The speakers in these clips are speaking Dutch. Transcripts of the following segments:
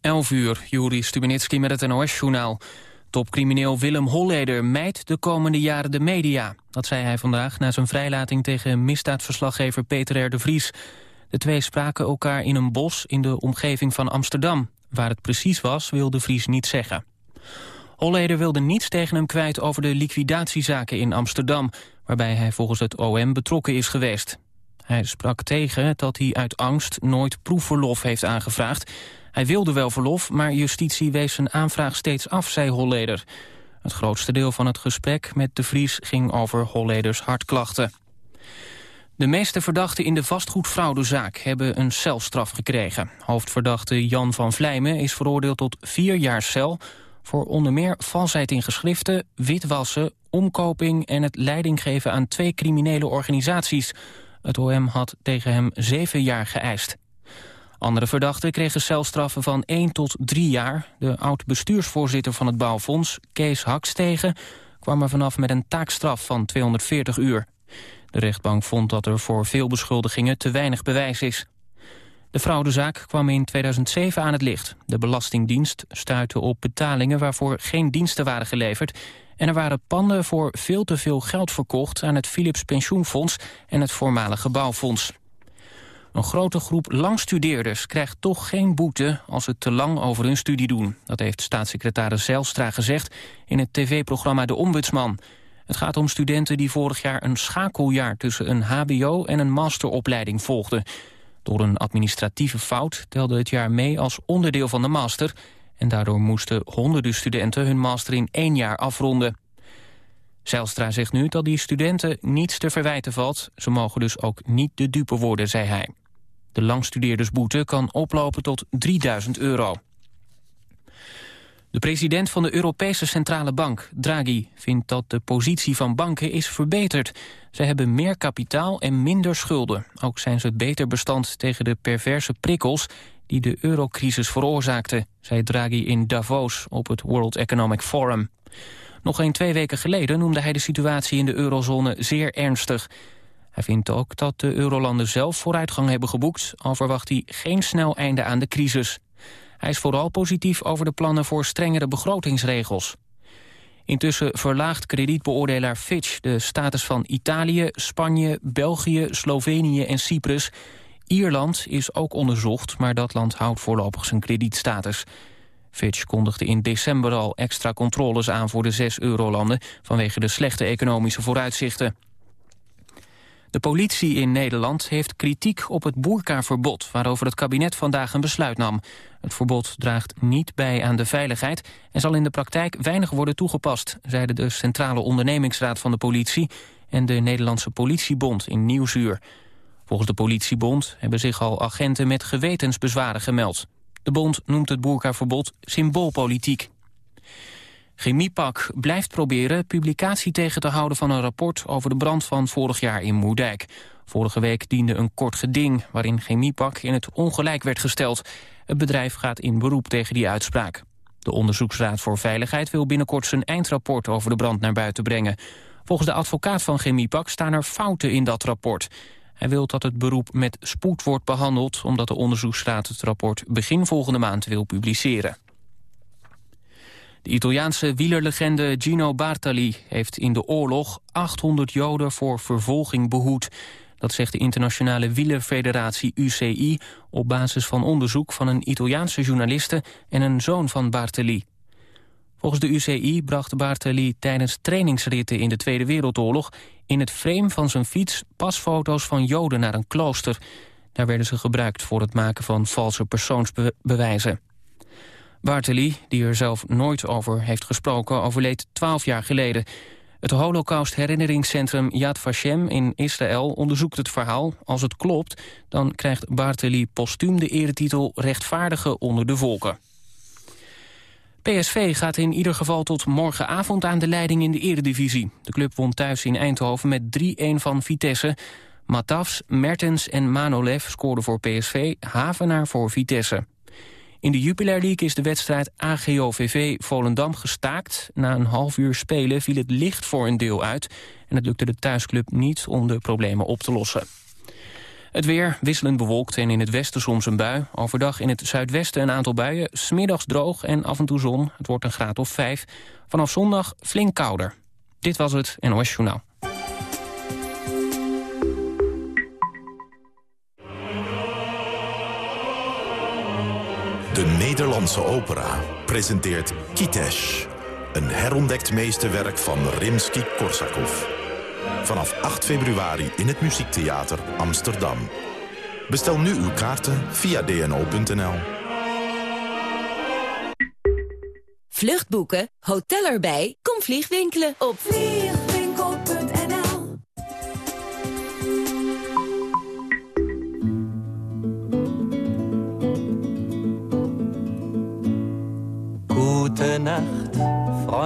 11 uur, Juri Stubenitski met het NOS-journaal. Topcrimineel Willem Holleder mijt de komende jaren de media. Dat zei hij vandaag na zijn vrijlating tegen misdaadverslaggever Peter R. de Vries. De twee spraken elkaar in een bos in de omgeving van Amsterdam. Waar het precies was, wil de Vries niet zeggen. Holleder wilde niets tegen hem kwijt over de liquidatiezaken in Amsterdam... waarbij hij volgens het OM betrokken is geweest. Hij sprak tegen dat hij uit angst nooit proefverlof heeft aangevraagd... Hij wilde wel verlof, maar justitie wees zijn aanvraag steeds af, zei Holleder. Het grootste deel van het gesprek met de Vries ging over Holleders hartklachten. De meeste verdachten in de vastgoedfraudezaak hebben een celstraf gekregen. Hoofdverdachte Jan van Vlijmen is veroordeeld tot vier jaar cel... voor onder meer valsheid in geschriften, witwassen, omkoping... en het leiding geven aan twee criminele organisaties. Het OM had tegen hem zeven jaar geëist. Andere verdachten kregen celstraffen van 1 tot 3 jaar. De oud-bestuursvoorzitter van het bouwfonds, Kees Hakstegen... kwam er vanaf met een taakstraf van 240 uur. De rechtbank vond dat er voor veel beschuldigingen te weinig bewijs is. De fraudezaak kwam in 2007 aan het licht. De Belastingdienst stuitte op betalingen waarvoor geen diensten waren geleverd... en er waren panden voor veel te veel geld verkocht aan het Philips Pensioenfonds en het voormalige bouwfonds. Een grote groep langstudeerders krijgt toch geen boete als ze te lang over hun studie doen. Dat heeft staatssecretaris Zijlstra gezegd in het tv-programma De Ombudsman. Het gaat om studenten die vorig jaar een schakeljaar tussen een hbo en een masteropleiding volgden. Door een administratieve fout telde het jaar mee als onderdeel van de master... en daardoor moesten honderden studenten hun master in één jaar afronden. Zijlstra zegt nu dat die studenten niets te verwijten valt. Ze mogen dus ook niet de dupe worden, zei hij. De langstudeerdersboete kan oplopen tot 3000 euro. De president van de Europese Centrale Bank, Draghi, vindt dat de positie van banken is verbeterd. Ze hebben meer kapitaal en minder schulden. Ook zijn ze beter bestand tegen de perverse prikkels die de eurocrisis veroorzaakte, zei Draghi in Davos op het World Economic Forum. Nog een twee weken geleden noemde hij de situatie in de eurozone zeer ernstig. Hij vindt ook dat de eurolanden zelf vooruitgang hebben geboekt... al verwacht hij geen snel einde aan de crisis. Hij is vooral positief over de plannen voor strengere begrotingsregels. Intussen verlaagt kredietbeoordelaar Fitch de status van Italië, Spanje, België, Slovenië en Cyprus. Ierland is ook onderzocht, maar dat land houdt voorlopig zijn kredietstatus. Fitch kondigde in december al extra controles aan voor de zes eurolanden... vanwege de slechte economische vooruitzichten. De politie in Nederland heeft kritiek op het boerkaverbod... waarover het kabinet vandaag een besluit nam. Het verbod draagt niet bij aan de veiligheid... en zal in de praktijk weinig worden toegepast... zeiden de Centrale Ondernemingsraad van de politie... en de Nederlandse Politiebond in Nieuwsuur. Volgens de politiebond hebben zich al agenten met gewetensbezwaren gemeld. De bond noemt het boerkaverbod symboolpolitiek. Chemiepak blijft proberen publicatie tegen te houden van een rapport over de brand van vorig jaar in Moerdijk. Vorige week diende een kort geding waarin Chemiepak in het ongelijk werd gesteld. Het bedrijf gaat in beroep tegen die uitspraak. De Onderzoeksraad voor Veiligheid wil binnenkort zijn eindrapport over de brand naar buiten brengen. Volgens de advocaat van Chemiepak staan er fouten in dat rapport. Hij wil dat het beroep met spoed wordt behandeld... omdat de onderzoeksraad het rapport begin volgende maand wil publiceren. De Italiaanse wielerlegende Gino Bartali heeft in de oorlog 800 Joden voor vervolging behoed. Dat zegt de internationale wielerfederatie UCI op basis van onderzoek van een Italiaanse journaliste en een zoon van Bartali. Volgens de UCI bracht Bartali tijdens trainingsritten in de Tweede Wereldoorlog in het frame van zijn fiets pasfoto's van Joden naar een klooster. Daar werden ze gebruikt voor het maken van valse persoonsbewijzen. Bartoli, die er zelf nooit over heeft gesproken, overleed twaalf jaar geleden. Het Holocaust herinneringscentrum Yad Vashem in Israël onderzoekt het verhaal. Als het klopt, dan krijgt Bartoli postuum de eretitel Rechtvaardige onder de volken. PSV gaat in ieder geval tot morgenavond aan de leiding in de eredivisie. De club won thuis in Eindhoven met 3-1 van Vitesse. Matafs, Mertens en Manolev scoorden voor PSV, Havenaar voor Vitesse. In de Jupiler League is de wedstrijd AGOVV Volendam gestaakt. Na een half uur spelen viel het licht voor een deel uit... en het lukte de thuisclub niet om de problemen op te lossen. Het weer wisselend bewolkt en in het westen soms een bui. Overdag in het zuidwesten een aantal buien. Smiddags droog en af en toe zon. Het wordt een graad of vijf. Vanaf zondag flink kouder. Dit was het NOS Journaal. De Nederlandse opera presenteert Kitesh. Een herontdekt meesterwerk van Rimsky-Korsakov. Vanaf 8 februari in het Muziektheater Amsterdam. Bestel nu uw kaarten via dno.nl. Vluchtboeken, hotel erbij, kom vliegwinkelen op vliegwinkel.nl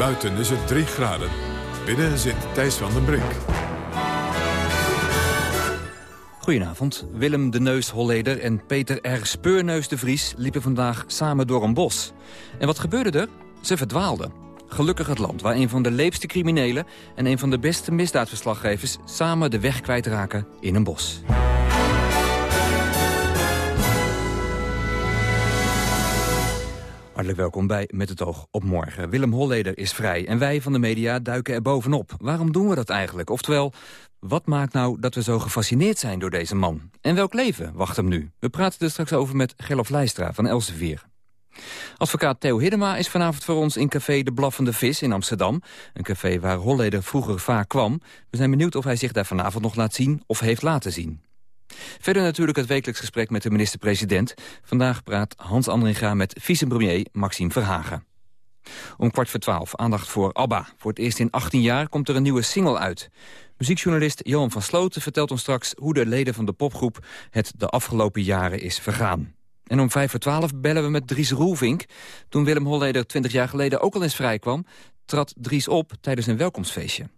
Buiten is het 3 graden. Binnen zit Thijs van den Brink. Goedenavond. Willem de Neus Holleder en Peter R. Speurneus de Vries liepen vandaag samen door een bos. En wat gebeurde er? Ze verdwaalden. Gelukkig het land waar een van de leepste criminelen... en een van de beste misdaadverslaggevers samen de weg kwijtraken in een bos. Hartelijk welkom bij Met het oog op morgen. Willem Holleder is vrij en wij van de media duiken er bovenop. Waarom doen we dat eigenlijk? Oftewel, wat maakt nou dat we zo gefascineerd zijn door deze man? En welk leven wacht hem nu? We praten er straks over met Gerlof Leistra van Elsevier. Advocaat Theo Hiddema is vanavond voor ons in café De Blaffende Vis in Amsterdam. Een café waar Holleder vroeger vaak kwam. We zijn benieuwd of hij zich daar vanavond nog laat zien of heeft laten zien. Verder natuurlijk het wekelijks gesprek met de minister-president. Vandaag praat Hans Andringa met vicepremier Maxime Verhagen. Om kwart voor twaalf aandacht voor ABBA. Voor het eerst in 18 jaar komt er een nieuwe single uit. Muziekjournalist Johan van Sloten vertelt ons straks... hoe de leden van de popgroep het de afgelopen jaren is vergaan. En om vijf voor twaalf bellen we met Dries Roelvink. Toen Willem Holleder 20 jaar geleden ook al eens vrijkwam... trad Dries op tijdens een welkomstfeestje.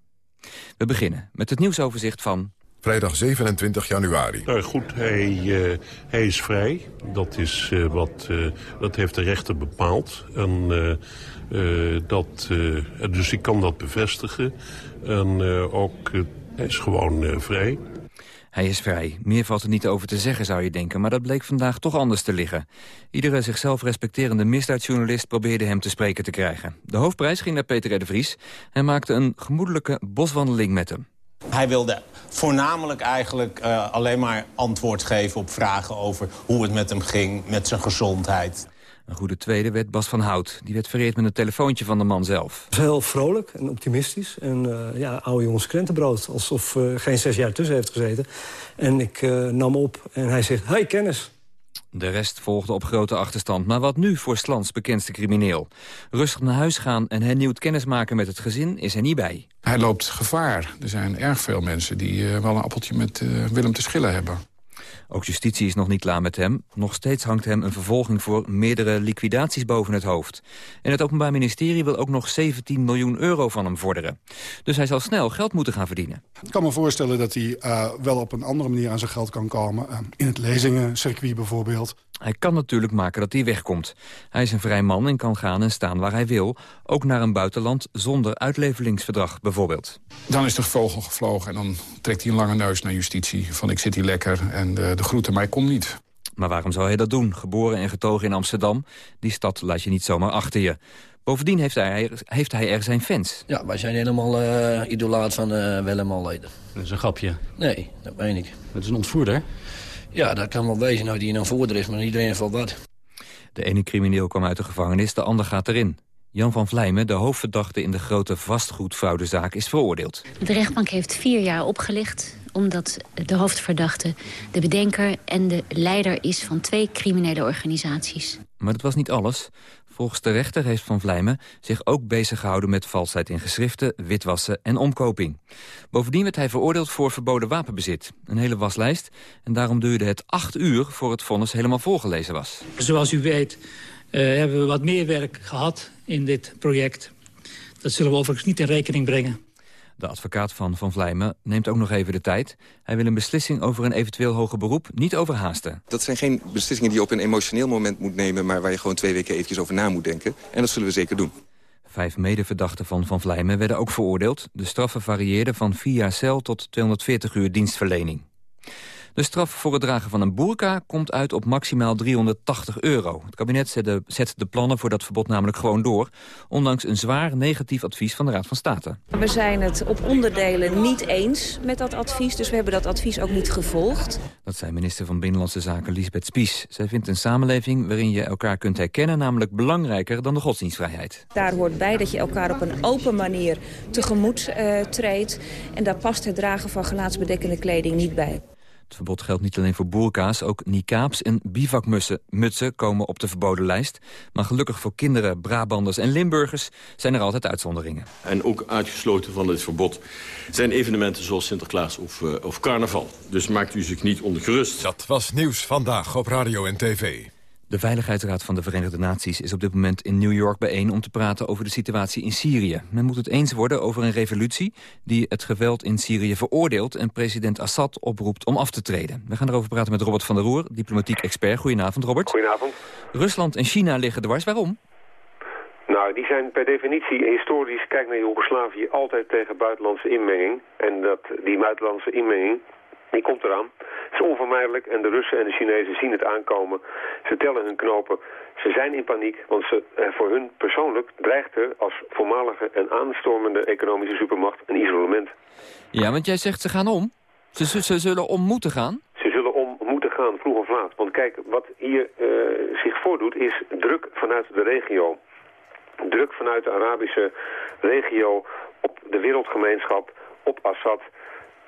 We beginnen met het nieuwsoverzicht van Vrijdag 27 januari. Nou goed, hij, uh, hij is vrij. Dat, is, uh, wat, uh, dat heeft de rechter bepaald. En, dat, dus ik kan dat bevestigen. En ook, hij is gewoon vrij. Hij is vrij. Meer valt er niet over te zeggen, zou je denken. Maar dat bleek vandaag toch anders te liggen. Iedere zichzelf respecterende misdaadjournalist probeerde hem te spreken te krijgen. De hoofdprijs ging naar Peter R. de Vries. Hij maakte een gemoedelijke boswandeling met hem. Hij wilde voornamelijk eigenlijk uh, alleen maar antwoord geven op vragen over hoe het met hem ging, met zijn gezondheid. Een goede tweede werd Bas van Hout. Die werd vereerd met een telefoontje van de man zelf. Heel vrolijk en optimistisch. En uh, ja, oude jongens krentenbrood. Alsof uh, geen zes jaar tussen heeft gezeten. En ik nam op en hij zegt, hey kennis. De rest volgde op grote achterstand. Maar wat nu voor Slans bekendste crimineel? Rustig naar huis gaan en hernieuwd kennismaken met het gezin is er niet bij. Hij loopt gevaar. Er zijn erg veel mensen die uh, wel een appeltje met uh, Willem te schillen hebben. Ook justitie is nog niet klaar met hem. Nog steeds hangt hem een vervolging voor meerdere liquidaties boven het hoofd. En het Openbaar Ministerie wil ook nog 17 miljoen euro van hem vorderen. Dus hij zal snel geld moeten gaan verdienen. Ik kan me voorstellen dat hij uh, wel op een andere manier aan zijn geld kan komen. Uh, in het lezingencircuit bijvoorbeeld. Hij kan natuurlijk maken dat hij wegkomt. Hij is een vrij man en kan gaan en staan waar hij wil. Ook naar een buitenland zonder uitleveringsverdrag bijvoorbeeld. Dan is de vogel gevlogen en dan trekt hij een lange neus naar justitie. Van ik zit hier lekker en de, de groeten, maar ik kom niet. Maar waarom zou hij dat doen? Geboren en getogen in Amsterdam. Die stad laat je niet zomaar achter je. Bovendien heeft hij, heeft hij er zijn fans. Ja, wij zijn helemaal uh, idolaat van uh, Willem Alleden. Dat is een grapje. Nee, dat meen ik. Het is een ontvoerder. Ja, dat kan wel wezen nou die een ontvoerder is, maar iedereen valt wat. De ene crimineel kwam uit de gevangenis, de ander gaat erin. Jan van Vlijmen, de hoofdverdachte in de grote vastgoedfraudezaak, is veroordeeld. De rechtbank heeft vier jaar opgelicht omdat de hoofdverdachte de bedenker en de leider is van twee criminele organisaties. Maar dat was niet alles. Volgens de rechter heeft Van Vlijmen zich ook bezig gehouden met valsheid in geschriften, witwassen en omkoping. Bovendien werd hij veroordeeld voor verboden wapenbezit. Een hele waslijst. En daarom duurde het acht uur voor het vonnis helemaal voorgelezen was. Zoals u weet uh, hebben we wat meer werk gehad in dit project. Dat zullen we overigens niet in rekening brengen. De advocaat van Van Vlijmen neemt ook nog even de tijd. Hij wil een beslissing over een eventueel hoger beroep niet overhaasten. Dat zijn geen beslissingen die je op een emotioneel moment moet nemen... maar waar je gewoon twee weken eventjes over na moet denken. En dat zullen we zeker doen. Vijf medeverdachten van Van Vlijmen werden ook veroordeeld. De straffen varieerden van vier jaar cel tot 240 uur dienstverlening. De straf voor het dragen van een boerka komt uit op maximaal 380 euro. Het kabinet zet de, plannen voor dat verbod namelijk gewoon door... ondanks een zwaar negatief advies van de Raad van State. We zijn het op onderdelen niet eens met dat advies... dus we hebben dat advies ook niet gevolgd. Dat zei minister van Binnenlandse Zaken Lisbeth Spies. Zij vindt een samenleving waarin je elkaar kunt herkennen... namelijk belangrijker dan de godsdienstvrijheid. Daar hoort bij dat je elkaar op een open manier tegemoet uh, treedt. En daar past het dragen van gelaatsbedekkende kleding niet bij. Het verbod geldt niet alleen voor boerka's, ook niqabs en bivakmutsen komen op de verboden lijst. Maar gelukkig voor kinderen, Brabanders en Limburgers zijn er altijd uitzonderingen. En ook uitgesloten van dit verbod zijn evenementen zoals Sinterklaas of, uh, of carnaval. Dus maakt u zich niet ongerust. Dat was Nieuws Vandaag op Radio en TV. De Veiligheidsraad van de Verenigde Naties is op dit moment in New York bijeen... om te praten over de situatie in Syrië. Men moet het eens worden over een revolutie die het geweld in Syrië veroordeelt... en president Assad oproept om af te treden. We gaan erover praten met Robert van der Roer, diplomatiek expert. Goedenavond, Robert. Goedenavond. Rusland en China liggen dwars. Waarom? Nou, die zijn per definitie historisch, kijk naar Joegoslavië, altijd tegen buitenlandse inmenging. En dat, die buitenlandse inmenging, die komt eraan. Het is onvermijdelijk en de Russen en de Chinezen zien het aankomen. Ze tellen hun knopen. Ze zijn in paniek, want ze, eh, voor hun persoonlijk dreigt er als voormalige en aanstormende economische supermacht een isolement. Ja, want jij zegt ze gaan om. Ze, ze, zullen om moeten gaan? Ze zullen om moeten gaan, vroeg of laat. Want kijk, wat hier uh, zich voordoet is druk vanuit de regio. Druk vanuit de Arabische regio op de wereldgemeenschap, op Assad.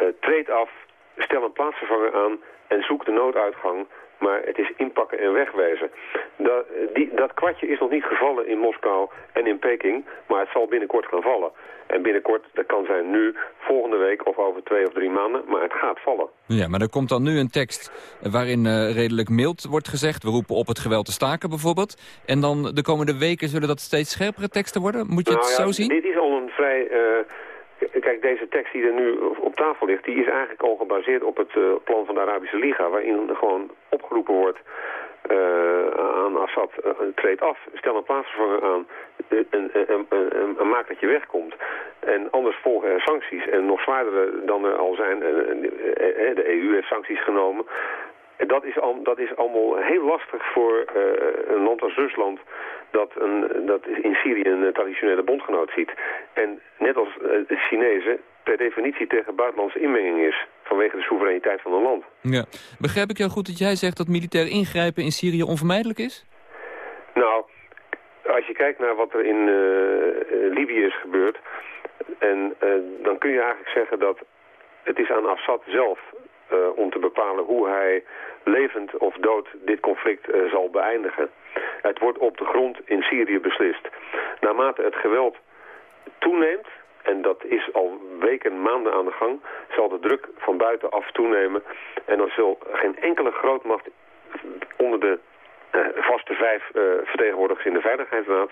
Uh, treed af, stel een plaatsvervanger aan en zoek de nooduitgang. Maar het is inpakken en wegwezen. Dat, die, dat kwartje is nog niet gevallen in Moskou en in Peking, maar het zal binnenkort gaan vallen. En binnenkort, dat kan zijn nu, volgende week of over twee of drie maanden, maar het gaat vallen. Ja, maar er komt dan nu een tekst waarin uh, redelijk mild wordt gezegd. We roepen op het geweld te staken bijvoorbeeld. En dan de komende weken zullen dat steeds scherpere teksten worden? Moet je het nou zo zien? Dit is al een vrij... Uh, Kijk, deze tekst die er nu op tafel ligt, die is eigenlijk al gebaseerd op het uh, plan van de Arabische Liga, waarin gewoon opgeroepen wordt uh, aan Assad, uh, treed af, stel een plaatsvervanger aan en, en, en, maak dat je wegkomt. En anders volgen er sancties en nog zwaardere dan er al zijn. de EU heeft sancties genomen. En dat is, al, dat is allemaal heel lastig voor uh, een land als Rusland dat, een, dat in Syrië een traditionele bondgenoot ziet. En net als uh, de Chinezen per definitie tegen buitenlandse inmenging is vanwege de soevereiniteit van een land. Ja. Begrijp ik jou goed dat jij zegt dat militair ingrijpen in Syrië onvermijdelijk is? Nou, als je kijkt naar wat er in uh, Libië is gebeurd... En, dan kun je eigenlijk zeggen dat het is aan Assad zelf om te bepalen hoe hij levend of dood dit conflict uh, zal beëindigen. Het wordt op de grond in Syrië beslist. Naarmate het geweld toeneemt, en dat is al weken, maanden aan de gang, zal de druk van buitenaf toenemen. En er zal geen enkele grootmacht onder de uh, vaste vijf vertegenwoordigers in de Veiligheidsraad,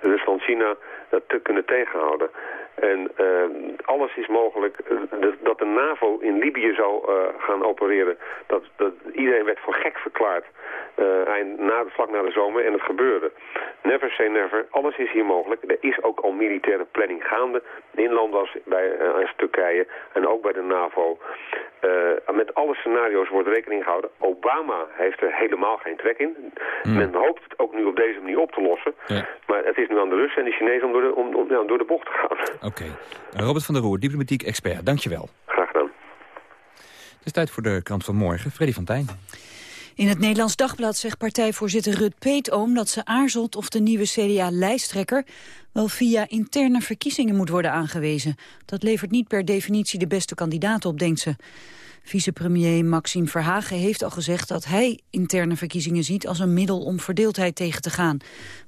Rusland, China, dat te kunnen tegenhouden. En uh, alles is mogelijk. Uh, dat de NAVO in Libië zou uh, gaan opereren, dat, dat, iedereen werd voor gek verklaard. na, vlak na de zomer en het gebeurde. Never say never. Alles is hier mogelijk. Er is ook al militaire planning gaande. In landen als bij als Turkije en ook bij de NAVO. met alle scenario's wordt rekening gehouden. Obama heeft er helemaal geen trek in. Mm. Men hoopt het ook nu op deze manier op te lossen. Ja. Maar het is nu aan de Russen en de Chinezen om door de, om, om, door de bocht te gaan. Oké. Okay. Robert van der Roer, diplomatiek expert. Dankjewel. Graag gedaan. Het is tijd voor de krant van morgen. Freddy van Tijn. In het Nederlands Dagblad zegt partijvoorzitter Rut Peetoom dat ze aarzelt of de nieuwe CDA-lijsttrekker wel via interne verkiezingen moet worden aangewezen. Dat levert niet per definitie de beste kandidaat op, denkt ze. Vicepremier Maxime Verhagen heeft al gezegd dat hij interne verkiezingen ziet als een middel om verdeeldheid tegen te gaan.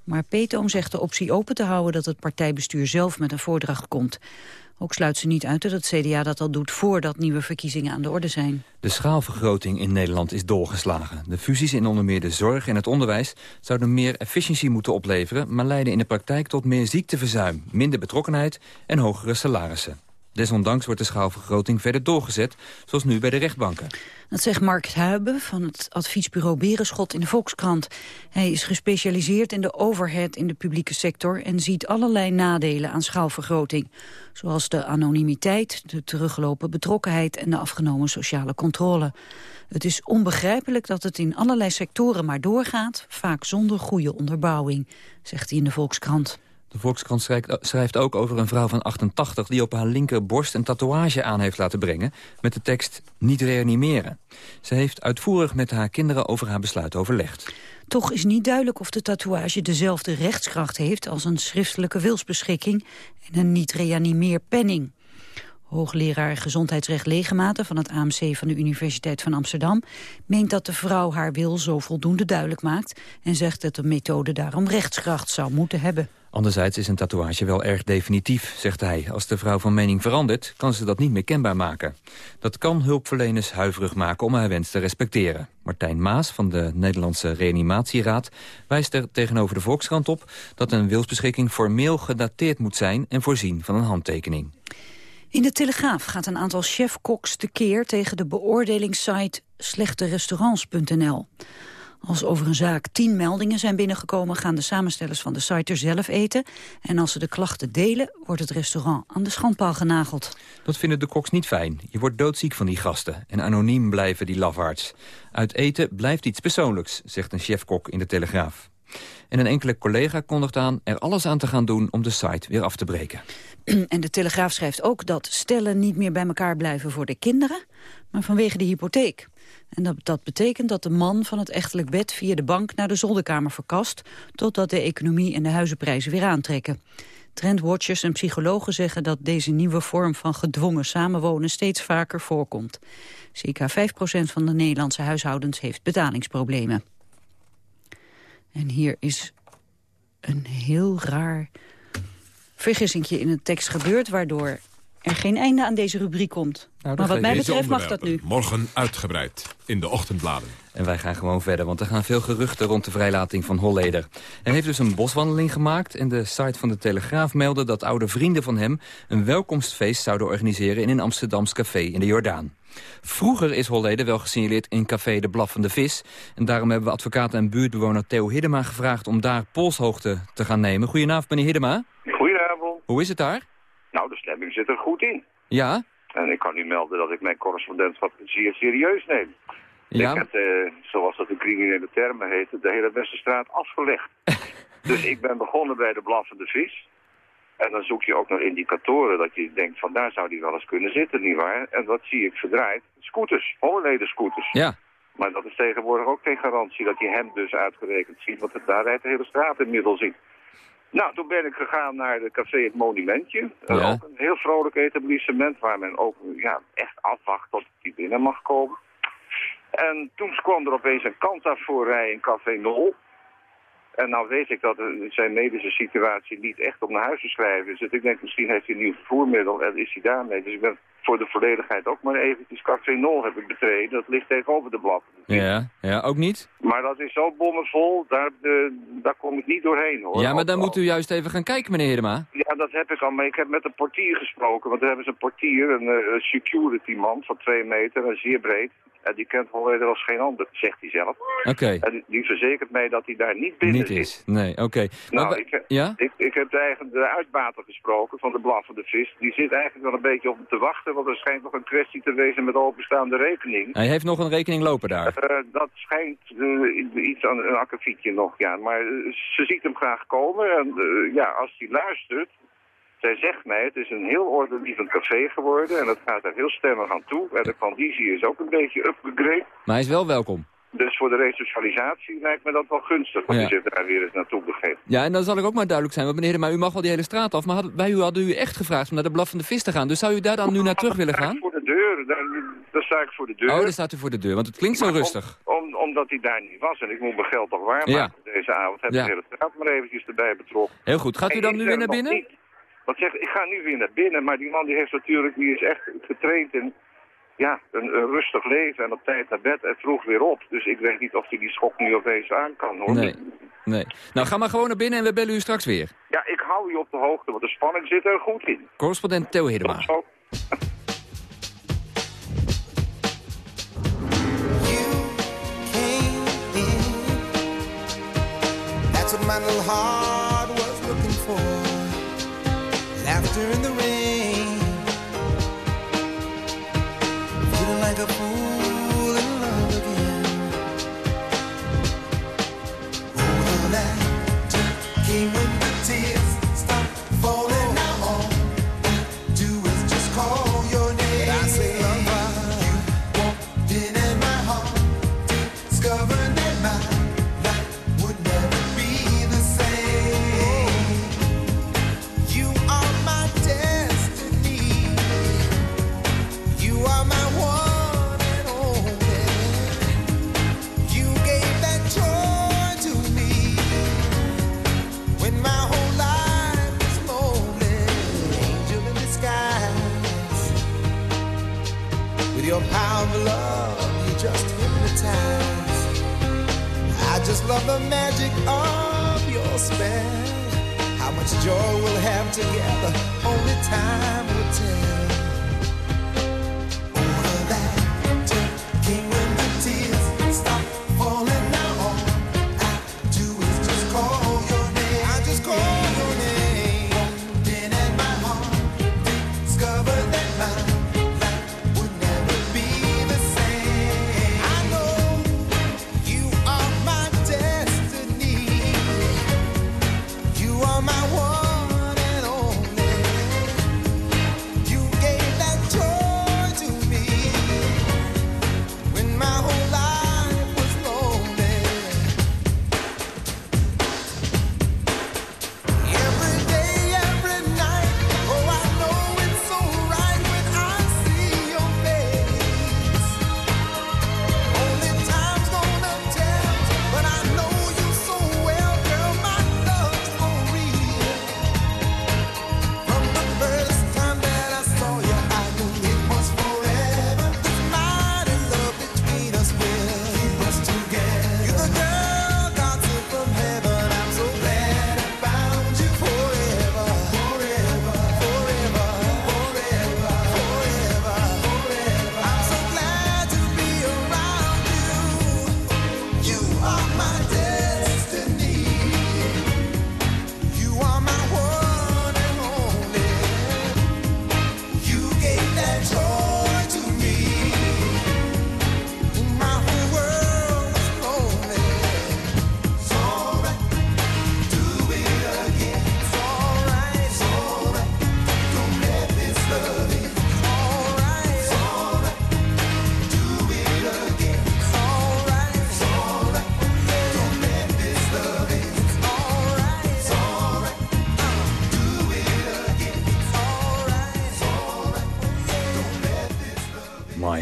Maar Peetoom zegt de optie open te houden dat het partijbestuur zelf met een voordracht komt. Ook sluit ze niet uit dat het CDA dat al doet voordat nieuwe verkiezingen aan de orde zijn. De schaalvergroting in Nederland is doorgeslagen. De fusies in onder meer de zorg en het onderwijs zouden meer efficiëntie moeten opleveren, maar leiden in de praktijk tot meer ziekteverzuim, minder betrokkenheid en hogere salarissen. Desondanks wordt de schaalvergroting verder doorgezet, zoals nu bij de rechtbanken. Dat zegt Mark Huiben van het adviesbureau Berenschot in de Volkskrant. Hij is gespecialiseerd in de overhead in de publieke sector... en ziet allerlei nadelen aan schaalvergroting. Zoals de anonimiteit, de teruggelopen betrokkenheid... en de afgenomen sociale controle. Het is onbegrijpelijk dat het in allerlei sectoren maar doorgaat... vaak zonder goede onderbouwing, zegt hij in de Volkskrant. De Volkskrant schrijft ook over een vrouw van 88... die op haar linkerborst een tatoeage aan heeft laten brengen... met de tekst niet reanimeren. Ze heeft uitvoerig met haar kinderen over haar besluit overlegd. Toch is niet duidelijk of de tatoeage dezelfde rechtskracht heeft... als een schriftelijke wilsbeschikking en een niet-reanimeerpenning. Hoogleraar gezondheidsrecht Legematen van het AMC van de Universiteit van Amsterdam... meent dat de vrouw haar wil zo voldoende duidelijk maakt... en zegt dat de methode daarom rechtskracht zou moeten hebben. Anderzijds is een tatoeage wel erg definitief, zegt hij. Als de vrouw van mening verandert, kan ze dat niet meer kenbaar maken. Dat kan hulpverleners huiverig maken om haar wens te respecteren. Martijn Maas van de Nederlandse Reanimatieraad wijst er tegenover de Volkskrant op... dat een wilsbeschikking formeel gedateerd moet zijn en voorzien van een handtekening. In de Telegraaf gaat een aantal chefkoks tekeer tegen de beoordelingssite slechterestaurants.nl. Als over een zaak tien meldingen zijn binnengekomen... gaan de samenstellers van de site er zelf eten. En als ze de klachten delen, wordt het restaurant aan de schandpaal genageld. Dat vinden de koks niet fijn. Je wordt doodziek van die gasten. En anoniem blijven die lafaards. Uit eten blijft iets persoonlijks, zegt een chefkok in de Telegraaf. En een enkele collega kondigt aan er alles aan te gaan doen om de site weer af te breken. En de Telegraaf schrijft ook dat stellen niet meer bij elkaar blijven voor de kinderen, maar vanwege de hypotheek. En dat, dat betekent dat de man van het echtelijk bed via de bank naar de zolderkamer verkast... totdat de economie en de huizenprijzen weer aantrekken. Trendwatchers en psychologen zeggen dat deze nieuwe vorm van gedwongen samenwonen steeds vaker voorkomt. Circa 5% van de Nederlandse huishoudens heeft betalingsproblemen. En hier is een heel raar vergissingje in de tekst gebeurd... waardoor er geen einde aan deze rubriek komt. Nou, maar wat mij betreft mag dat nu. Morgen uitgebreid in de ochtendbladen. En wij gaan gewoon verder, want er gaan veel geruchten rond de vrijlating van Holleder. Hij heeft dus een boswandeling gemaakt en de site van de Telegraaf meldde dat oude vrienden van hem een welkomstfeest zouden organiseren in een Amsterdams café in de Jordaan. Vroeger is Holleder wel gesignaleerd in café De Blaffende Vis. En daarom hebben we advocaat en buurtbewoner Theo Hiddema gevraagd om daar polshoogte te gaan nemen. Goedenavond, meneer Hiddema. Goedenavond. Hoe is het daar? Nou, de stemming zit er goed in. Ja? En ik kan u melden dat ik mijn correspondentschap zeer serieus neem. Ja? Ik heb, eh, zoals dat in criminele termen heet, de hele Westerstraat afgelegd. dus ik ben begonnen bij de blaffende vis. En dan zoek je ook naar indicatoren dat je denkt van daar zou die wel eens kunnen zitten, nietwaar? En wat zie ik verdraaid? Scooters, scooters. Ja. Maar dat is tegenwoordig ook geen garantie dat je hem dus uitgerekend ziet, want daar rijdt de hele straat inmiddels in. Nou, toen ben ik gegaan naar de café Het Monumentje. Ja. ook een heel vrolijk etablissement waar men ook ja, echt afwacht tot hij binnen mag komen. En toen kwam er opeens een kansafvoerrij in Café Nol. En nou weet ik dat zijn medische situatie niet echt op naar huis te schrijven is. Dus ik denk, misschien heeft hij een nieuw vervoermiddel en is hij daarmee. Dus ik ben voor de volledigheid ook maar eventjes Café Nol heb ik betreden. Dat ligt tegenover de blad. Ja, ja, ook niet? Maar dat is zo bommenvol, daar, de, daar kom ik niet doorheen hoor. Ja, maar dan moet u juist even gaan kijken, meneer Hiddema. Ja, dat heb ik al. Maar ik heb met een portier gesproken. Want daar hebben ze een portier, een uh, security man van twee meter en zeer breed. En die kent Holleder als geen ander, zegt hij zelf. Oké. En die, die, verzekert mij dat hij daar niet binnen niet zit. is, nee, oké. Nou, ik, ja? ik, ik heb de, eigen, de uitbater gesproken van de blaffende vis. Die zit eigenlijk wel een beetje op te wachten, want er schijnt nog een kwestie te wezen met openstaande rekening. Hij heeft nog een rekening lopen daar? Uh, dat schijnt uh, iets aan een akkefietje nog, ja. Maar uh, ze ziet hem graag komen en ja, als hij luistert... Zij zegt mij, het is een heel ordelievend café geworden en het gaat er heel stemmig aan toe. En de conditie is ook een beetje upgegrade. Maar hij is wel welkom. Dus voor de resocialisatie lijkt me dat wel gunstig. Want Ja. je zit daar weer eens naartoe begeven. Ja, en dan zal ik ook maar duidelijk zijn. Want meneer, maar u mag wel die hele straat af. Maar had, bij u hadden u echt gevraagd om naar de blaffende vis te gaan. Dus zou u daar dan nu naar terug willen gaan? Voor de deur, daar, daar sta ik voor de deur. Oh, daar staat u voor de deur. Want het klinkt zo Maar rustig. Om, omdat hij daar niet was. En ik moet mijn geld toch waarmaken Ja. deze avond. Heb Ja. ik de hele straat maar eventjes erbij betrokken. Heel goed. Gaat u dan nu weer naar binnen? niet- Wat zeg, ik ga nu weer naar binnen, maar die man die heeft natuurlijk, die is echt getraind in ja, een, een rustig leven en op tijd naar bed en vroeg weer op. Dus ik weet niet of hij die schok nu opeens aan kan hoor. Nee. nee. Nou, ga maar gewoon naar binnen en we bellen u straks weer. Ja, ik hou je op de hoogte, want de spanning zit er goed in. Correspondent Theo Hiddema. Zo. That's what my little heart was looking for. Laughter in the Feeling like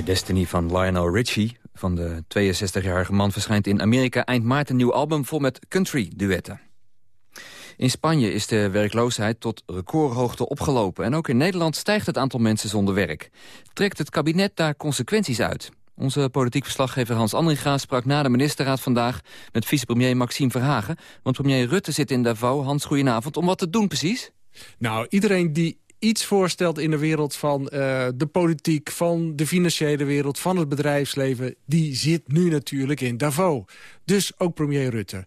Destiny van Lionel Richie van de 62-jarige man verschijnt in Amerika eind maart een nieuw album vol met country-duetten. In Spanje is de werkloosheid tot recordhoogte opgelopen... en ook in Nederland stijgt het aantal mensen zonder werk. Trekt het kabinet daar consequenties uit? Onze politiek verslaggever Hans Andringa sprak na de ministerraad vandaag... met vicepremier Maxime Verhagen. Want premier Rutte zit in Davos. Hans, goedenavond. Om wat te doen precies? Nou, iedereen die iets voorstelt in de wereld van eh, de politiek... van de financiële wereld, van het bedrijfsleven... die zit nu natuurlijk in Davos. Dus ook premier Rutte.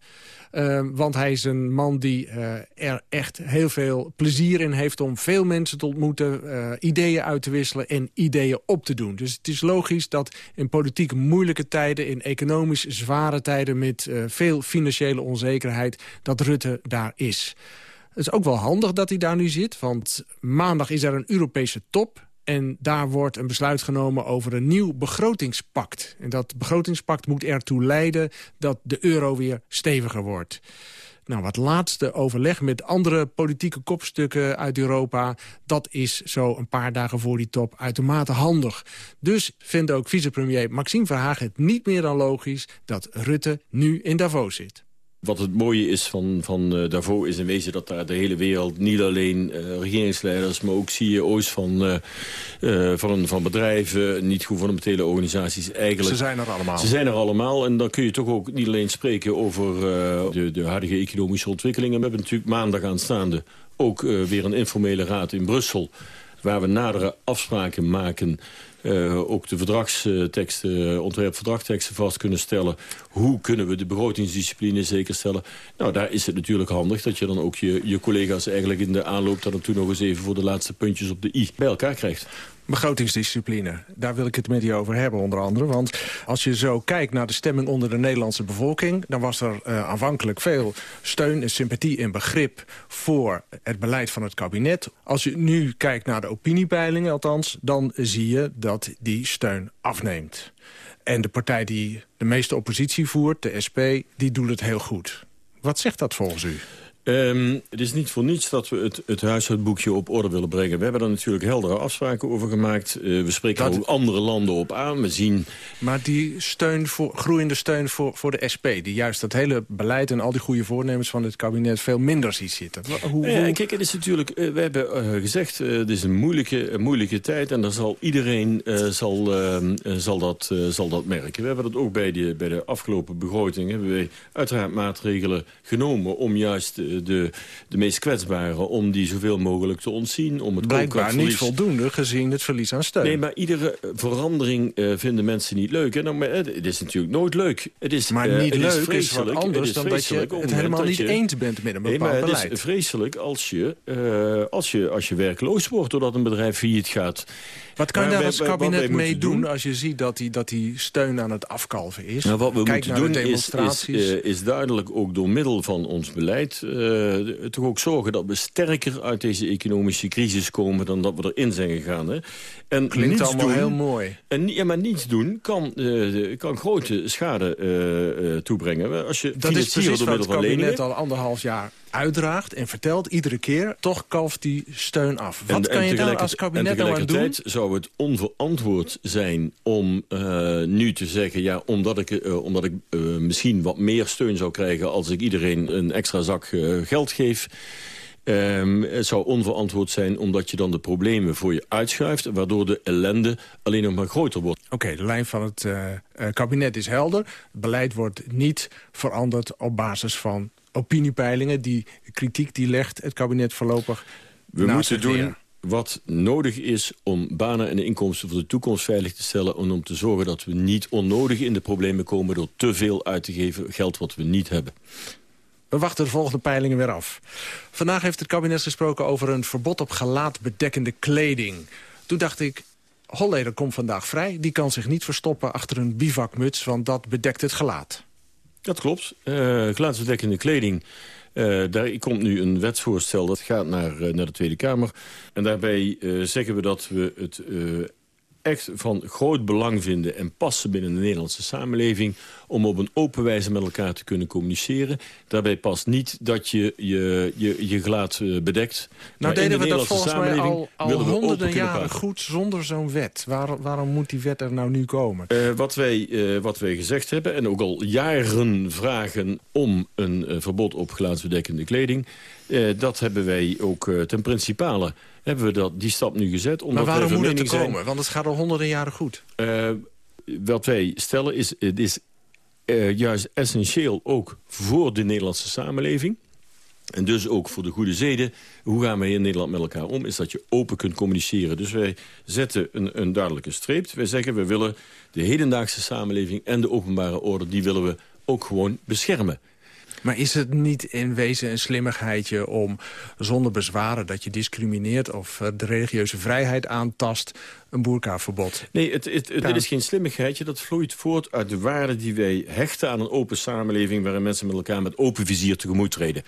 Eh, want hij is een man die eh, er echt heel veel plezier in heeft... om veel mensen te ontmoeten, eh, ideeën uit te wisselen en ideeën op te doen. Dus het is logisch dat in politiek moeilijke tijden... in economisch zware tijden met veel financiële onzekerheid... dat Rutte daar is. Het is ook wel handig dat hij daar nu zit, want maandag is er een Europese top. En daar wordt een besluit genomen over een nieuw begrotingspact. En dat begrotingspact moet ertoe leiden dat de euro weer steviger wordt. Nou, wat laatste overleg met andere politieke kopstukken uit Europa... dat is zo een paar dagen voor die top uitermate handig. Dus vindt ook vicepremier Maxime Verhagen het niet meer dan logisch... dat Rutte nu in Davos zit. Wat het mooie is van, van uh, Davos is in wezen dat daar de hele wereld... niet alleen uh, regeringsleiders, maar ook CEO's van, uh, van, van bedrijven... niet gouvernementele organisaties eigenlijk... Ze zijn er allemaal. Ze zijn er allemaal en dan kun je toch ook niet alleen spreken... over de, de huidige economische ontwikkelingen. We hebben natuurlijk maandag aanstaande ook weer een informele raad in Brussel... waar we nadere afspraken maken uh, ook de verdragsteksten, ontwerpverdragteksten vast kunnen stellen. Hoe kunnen we de begrotingsdiscipline zeker stellen? Nou, daar is het natuurlijk handig dat je dan ook je, je collega's eigenlijk in de aanloop... dan toe nog eens even voor de laatste puntjes op de i bij elkaar krijgt. Begrotingsdiscipline, daar wil ik het met je over hebben onder andere. Want als je zo kijkt naar de stemming onder de Nederlandse bevolking... dan was er uh, aanvankelijk veel steun en sympathie en begrip... voor het beleid van het kabinet. Als je nu kijkt naar de opiniepeilingen althans... dan zie je dat die steun afneemt. En de partij die de meeste oppositie voert, de SP, die doet het heel goed. Wat zegt dat volgens u? Um, het is niet voor niets dat we het, het huishoudboekje op orde willen brengen. We hebben er natuurlijk heldere afspraken over gemaakt. Uh, we spreken dat... ook andere landen op aan. We zien... Maar die steun voor, groeiende steun voor, voor de SP... die juist dat hele beleid en al die goede voornemens van het kabinet... veel minder ziet zitten. Hoe, ja, kijk, het is natuurlijk... Uh, we hebben uh, gezegd, het is een moeilijke, een moeilijke tijd... en dan zal iedereen zal, ehm, zal, dat, zal dat merken. We hebben dat ook bij de, bij de afgelopen begroting... hebben we uiteraard maatregelen genomen om juist de, de meest kwetsbaren... om die zoveel mogelijk te ontzien. Om het Blijkbaar niet voldoende gezien het verlies aan steun. Nee, maar iedere verandering uh, vinden mensen niet leuk. En dan, maar het is natuurlijk nooit leuk. Het is, maar niet uh, leuk is, is wat anders dan dat je het helemaal niet je, eens bent met een bepaald nee, maar beleid. Het is vreselijk als je, uh, als, je, als je werkloos wordt doordat een bedrijf failliet gaat... Wat kan je daar als kabinet mee doen als je ziet dat die, dat die steun aan het afkalven is? Nou, wat we Kijk moeten doen is, is, uh, is, duidelijk ook door middel van ons beleid... Uh, toch ook zorgen dat we sterker uit deze economische crisis komen... dan dat we erin zijn gegaan. Hè? En Klinkt niets allemaal doen, heel mooi. En, ja, maar niets doen kan, uh, kan grote schade toebrengen. Als je dat is precies wat het kabinet leningen, al anderhalf jaar uitdraagt en vertelt iedere keer... toch kalft die steun af. Wat en, kan en je daar als kabinet nou aan doen? zou het onverantwoord zijn om uh, nu te zeggen... ja, omdat ik, uh, omdat ik uh, misschien wat meer steun zou krijgen... als ik iedereen een extra zak geld geef... Um, het zou onverantwoord zijn omdat je dan de problemen voor je uitschuift... waardoor de ellende alleen nog maar groter wordt. Oké, okay, de lijn van het kabinet is helder. Het beleid wordt niet veranderd op basis van opiniepeilingen. Die kritiek die legt het kabinet voorlopig We moeten doen wat nodig is om banen en inkomsten voor de toekomst veilig te stellen... en om te zorgen dat we niet onnodig in de problemen komen... door te veel uit te geven geld wat we niet hebben. We wachten de volgende peilingen weer af. Vandaag heeft het kabinet gesproken over een verbod op gelaatbedekkende kleding. Toen dacht ik, Holleder komt vandaag vrij. Die kan zich niet verstoppen achter een bivakmuts, want dat bedekt het gelaat. Dat klopt. Uh, kleding... Uh, daar komt nu een wetsvoorstel, dat gaat naar, uh, naar de Tweede Kamer. En daarbij zeggen we dat we het echt van groot belang vinden... en passen binnen de Nederlandse samenleving... om op een open wijze met elkaar te kunnen communiceren. Daarbij past niet dat je je, je, je gelaat uh, bedekt. Nou deden we dat volgens mij al, al honderden jaren goed zonder zo'n wet. Waar, waarom moet die wet er nou nu komen? Uh, wat, wij, uh, wat wij gezegd hebben, en ook al jaren vragen... om een verbod op gelaatsbedekkende kleding... dat hebben wij ook ten principale hebben we dat, die stap nu gezet. Omdat maar waarom moet het er komen? Zijn, Want het gaat al honderden jaren goed. Uh, wat wij stellen is, het is uh, juist essentieel ook voor de Nederlandse samenleving... En dus ook voor de goede zeden. Hoe gaan wij in Nederland met elkaar om? Is dat je open kunt communiceren. Dus wij zetten een, een duidelijke streep. Wij zeggen, we willen de hedendaagse samenleving en de openbare orde... die willen we ook gewoon beschermen. Maar is het niet in wezen een slimmigheidje om zonder bezwaren... dat je discrimineert of de religieuze vrijheid aantast, een boerkaverbod? Nee, het, het, het, ja. is geen slimmigheidje. Dat vloeit voort uit de waarden die wij hechten aan een open samenleving... waarin mensen met elkaar met open vizier tegemoet treden.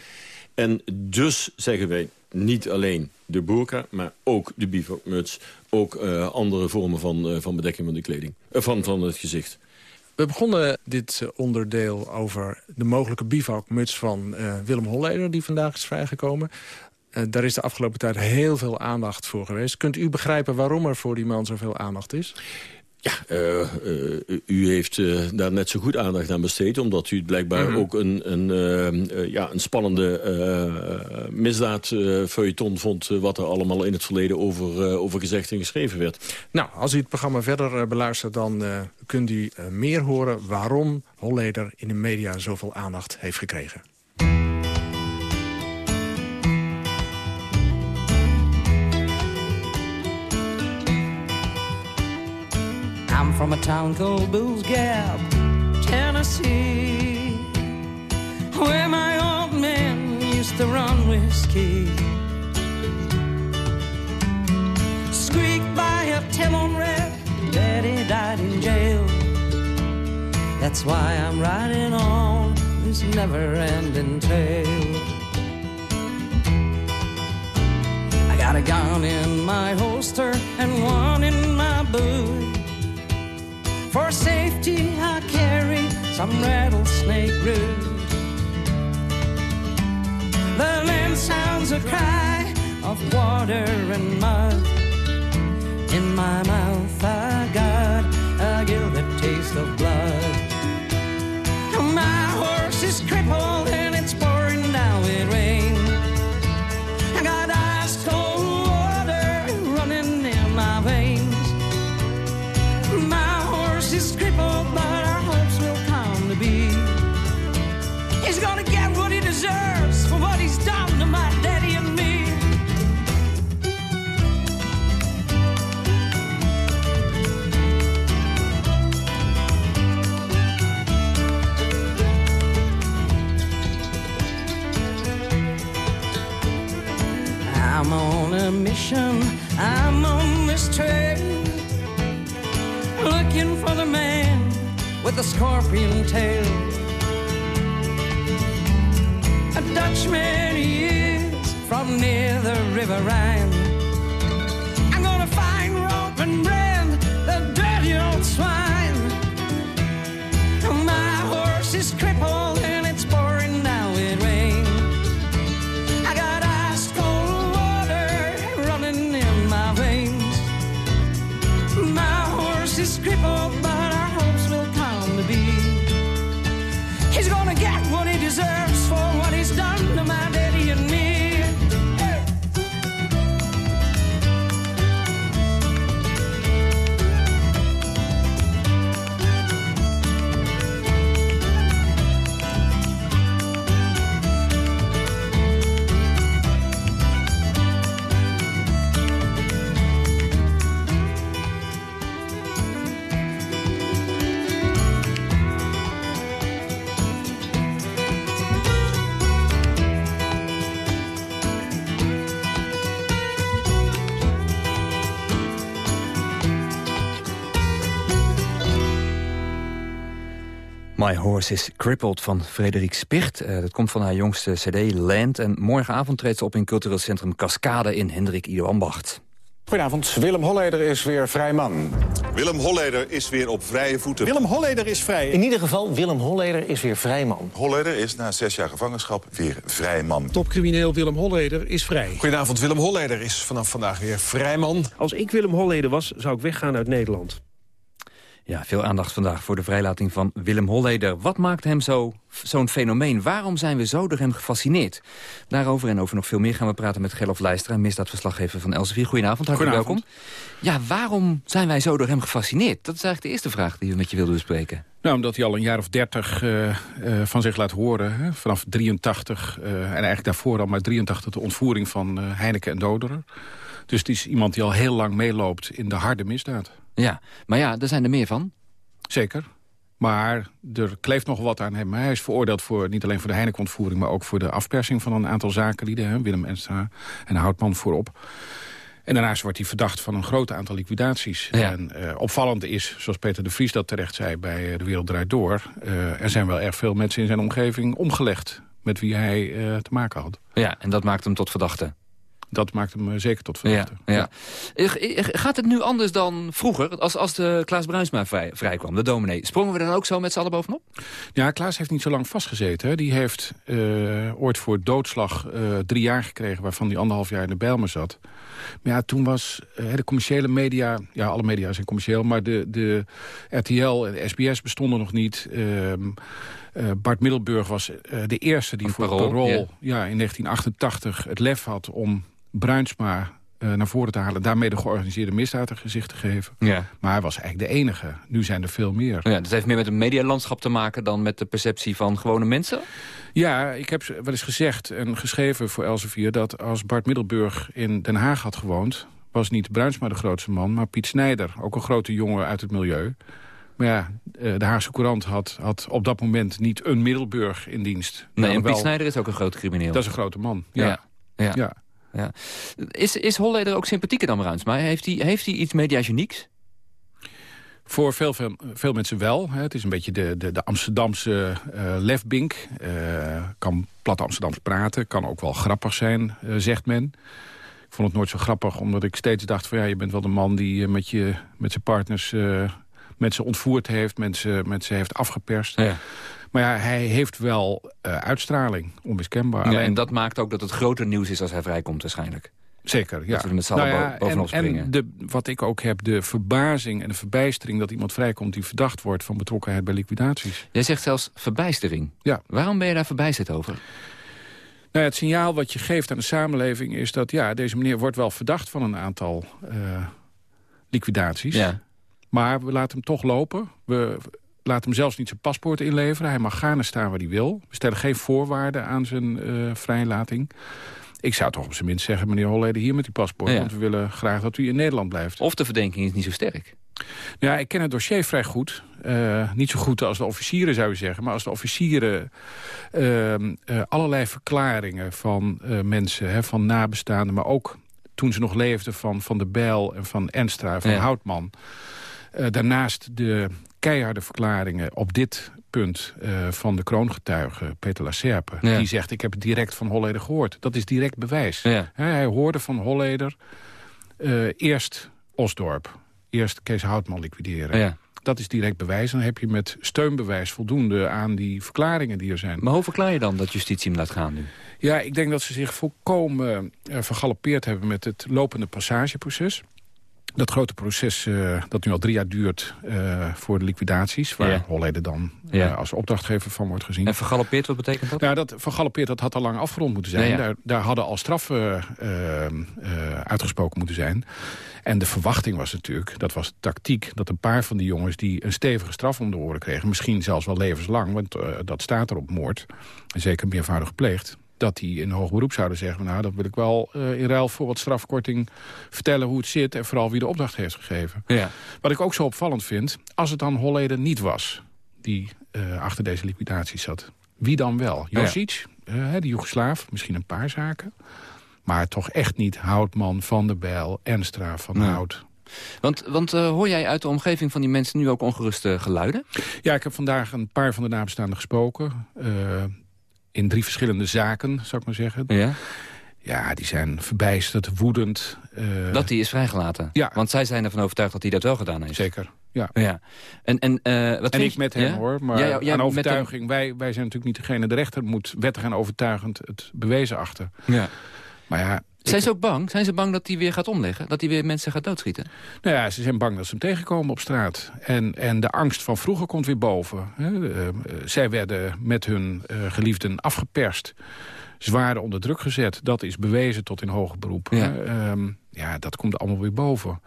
En dus zeggen wij, niet alleen de burka, maar ook de bivakmuts. Ook eh, andere vormen van, eh, van bedekking van de kleding. eh, van, van het gezicht. We begonnen dit eh, onderdeel over de mogelijke bivakmuts van eh, Willem Holleder... die vandaag is vrijgekomen. Eh, daar is de afgelopen tijd heel veel aandacht voor geweest. Kunt u begrijpen waarom er voor die man zoveel aandacht is? Ja, eh, eh, u heeft eh, daar net zo goed aandacht aan besteed... omdat u het blijkbaar Mhm. ook een, een, ja, een spannende uh, misdaadfeuilleton vond... wat er allemaal in het verleden over, over gezegd en geschreven werd. Nou, als u het programma verder beluistert... dan kunt u meer horen waarom Holleder in de media zoveel aandacht heeft gekregen. From a town called Booze Gap, Tennessee, where my old man used to run whiskey. Squeaked by a telephone rep, Daddy died in jail. That's why I'm riding on this never-ending trail. I got a gun in my holster and one in. For safety, I carry some rattlesnake root. The land sounds a cry of water and mud. In my mouth, I got a gilded taste of blood. My horse is crippled I'm on this trail looking for the man with the scorpion tail. A Dutchman he is from near the River Rhine. My Horse is Crippled van Frederik Spicht. Eh, dat komt van haar jongste cd Land. En morgenavond treedt ze op in cultureel centrum Cascade in Hendrik Ido Ambacht. Goedenavond, Willem Holleder is weer vrij man. Willem Holleder is weer op vrije voeten. Willem Holleder is vrij. In ieder geval, Willem Holleder is weer vrij man. Holleder is na zes jaar gevangenschap weer vrij man. Topcrimineel Willem Holleder is vrij. Goedenavond, Willem Holleder is vanaf vandaag weer vrij man. Als ik Willem Holleder was, zou ik weggaan uit Nederland. Ja, veel aandacht vandaag voor de vrijlating van Willem Holleder. Wat maakt hem zo- zo'n fenomeen? Waarom zijn we zo door hem gefascineerd? Daarover en over nog veel meer gaan we praten met Gerlof Leistra... misdaadverslaggever van Elsevier. Goedenavond, hartelijk Goedenavond. welkom. Ja, waarom zijn wij zo door hem gefascineerd? Dat is eigenlijk de eerste vraag die we met je wilden bespreken. Nou, omdat hij al een jaar of dertig eh, eh, van zich laat horen. Hè, vanaf 83 eh, en eigenlijk daarvoor al maar 83 de ontvoering van Heineken en Doderer. Dus het is iemand die al heel lang meeloopt in de harde misdaad. Ja, maar ja, er zijn er meer van. Zeker. Maar er kleeft nog wat aan hem. Hij is veroordeeld voor niet alleen voor de Heineken-ontvoering... maar ook voor de afpersing van een aantal zakenlieden. Hè, Willem Enstra en Houtman voorop. En daarnaast wordt hij verdacht van een groot aantal liquidaties. En eh, opvallend is, zoals Peter de Vries dat terecht zei... bij eh, De Wereld Draait Door... eh, er zijn wel erg veel mensen in zijn omgeving omgelegd... met wie hij te maken had. Ja, en dat maakt hem tot verdachte. Dat maakt hem eh, zeker tot Ja, verdachte. ja. Eh, Gaat het nu anders dan vroeger, als, als de Klaas Bruinsma vrij, vrijkwam, de dominee? Sprongen we dan ook zo met z'n allen bovenop? Ja, Klaas heeft niet zo lang vastgezeten. Hè. Die heeft eh, ooit voor doodslag eh, drie jaar gekregen... waarvan hij anderhalf jaar in de Bijlmer zat. Maar ja, toen was de commerciële media... ja, alle media zijn commercieel... maar de, de RTL en de SBS bestonden nog niet... Ehm, eh, Bart Middelburg was de eerste die voor Parool, Parool, ja. ja. in 1988 het lef had om Bruinsma eh, naar voren te halen... daarmee de georganiseerde misdaad een gezicht te geven. Ja. Maar hij was eigenlijk de enige. Nu zijn er veel meer. Ja, dat heeft meer met het medialandschap te maken dan met de perceptie van gewone mensen? Ja, ik heb wel eens gezegd en geschreven voor Elsevier... dat als Bart Middelburg in Den Haag had gewoond... was niet Bruinsma de grootste man, maar Piet Snijder. Ook een grote jongen uit het milieu. Maar ja, eh, de Haagse Courant had, had op dat moment niet een Middelburg in dienst. Nee, en Maar Piet Snijder is ook een grote crimineel. Dat is een grote man, ja. Ja. ja. Ja. Ja. Is, is Holleder ook sympathieker dan Bruinsma? Heeft hij, heeft hij iets mediagenieks? Voor veel, veel, veel mensen wel. Hè. Het is een beetje de, de, de Amsterdamse eh lefbink. Eh, kan plat Amsterdams praten. Kan ook wel grappig zijn, eh, zegt men. Ik vond het nooit zo grappig, omdat ik steeds dacht... van ja, je bent wel de man die met, je, met zijn partners mensen ontvoerd heeft... mensen, mensen heeft afgeperst. Ja. Maar ja, hij heeft wel eh, uitstraling, onmiskenbaar. Ja, Alleen- en dat maakt ook dat het groter nieuws is als hij vrijkomt waarschijnlijk. Zeker, ja. Dat we met z'n Nou bo- bovenop en, springen. En de, wat ik ook heb, de verbazing en de verbijstering... dat iemand vrijkomt die verdacht wordt van betrokkenheid bij liquidaties. Jij zegt zelfs verbijstering. Ja. Waarom ben je daar verbijsterd over? Nou, ja, het signaal wat je geeft aan de samenleving is dat... ja, deze meneer wordt wel verdacht van een aantal eh, liquidaties. Ja. Maar we laten hem toch lopen. We laten hem zelfs niet zijn paspoort inleveren. Hij mag gaan en staan waar hij wil. We stellen geen voorwaarden aan zijn eh, vrijlating. Ik zou toch op zijn minst zeggen, meneer Holleder, hier met die paspoort. Ja. Want we willen graag dat u in Nederland blijft. Of de verdenking is niet zo sterk. Ja, ik ken het dossier vrij goed. Eh, niet zo goed als de officieren zou je zeggen. Maar als de officieren eh, allerlei verklaringen van mensen, hè, van nabestaanden... maar ook toen ze nog leefden van Van de Bijl en van Enstra, van Ja. Houtman... Daarnaast de keiharde verklaringen op dit punt eh, van de kroongetuige Peter Lacerpe. Ja. Die zegt, ik heb het direct van Holleder gehoord. Dat is direct bewijs. Ja. Hij hoorde van Holleder eh, eerst Osdorp. Eerst Kees Houtman liquideren. Ja. Dat is direct bewijs. Dan heb je met steunbewijs voldoende aan die verklaringen die er zijn. Maar hoe verklaar je dan dat justitie hem laat gaan nu? Ja, ik denk dat ze zich volkomen eh, vergalopeerd hebben met het lopende passageproces. Dat grote proces eh, dat nu al drie jaar duurt eh, voor de liquidaties... waar Ja. Holleder dan Ja. eh, als opdrachtgever van wordt gezien. En vergalopeerd, wat betekent dat? Nou, dat vergalopeerd, dat had al lang afgerond moeten zijn. Ja. Daar, daar hadden al straffen uitgesproken moeten zijn. En de verwachting was natuurlijk, dat was de tactiek... dat een paar van die jongens die een stevige straf om de oren kregen... misschien zelfs wel levenslang, want dat staat er op moord... en zeker meervoudig gepleegd dat die in hoog beroep zouden zeggen... nou, dan wil ik wel eh, in ruil voor wat strafkorting vertellen hoe het zit... en vooral wie de opdracht heeft gegeven. Ja. Wat ik ook zo opvallend vind, als het dan Holleder niet was... die eh, achter deze liquidatie zat, wie dan wel? Ja. Josic, eh, de Joegoslaaf, misschien een paar zaken... maar toch echt niet Houtman, Van der Bijl, Enstra, Van. Hout... Want, want hoor jij uit de omgeving van die mensen nu ook ongeruste geluiden? Ja, ik heb vandaag een paar van de nabestaanden gesproken. In drie verschillende zaken, zou ik maar zeggen. Ja. Ja, die zijn verbijsterd, woedend. eh, Dat hij is vrijgelaten? Ja. Want zij zijn ervan overtuigd dat hij dat wel gedaan heeft. Zeker, ja. ja. En, en, eh, wat en ik je- met hem ja? hoor, maar Ja, ja, aan overtuiging. Wij, wij zijn natuurlijk niet degene, de rechter moet wettig en overtuigend het bewezen achter. Ja. Maar ja, Zijn ze ook bang? Zijn ze bang dat hij weer gaat omleggen? Dat hij weer mensen gaat doodschieten? Nou ja, ze zijn bang dat ze hem tegenkomen op straat. En, en de angst van vroeger komt weer boven. Eh, eh, zij werden met hun eh, geliefden afgeperst. Zwaar onder druk gezet. Dat is bewezen tot in hoger beroep. Ja. Ehm, ja, dat komt allemaal weer boven.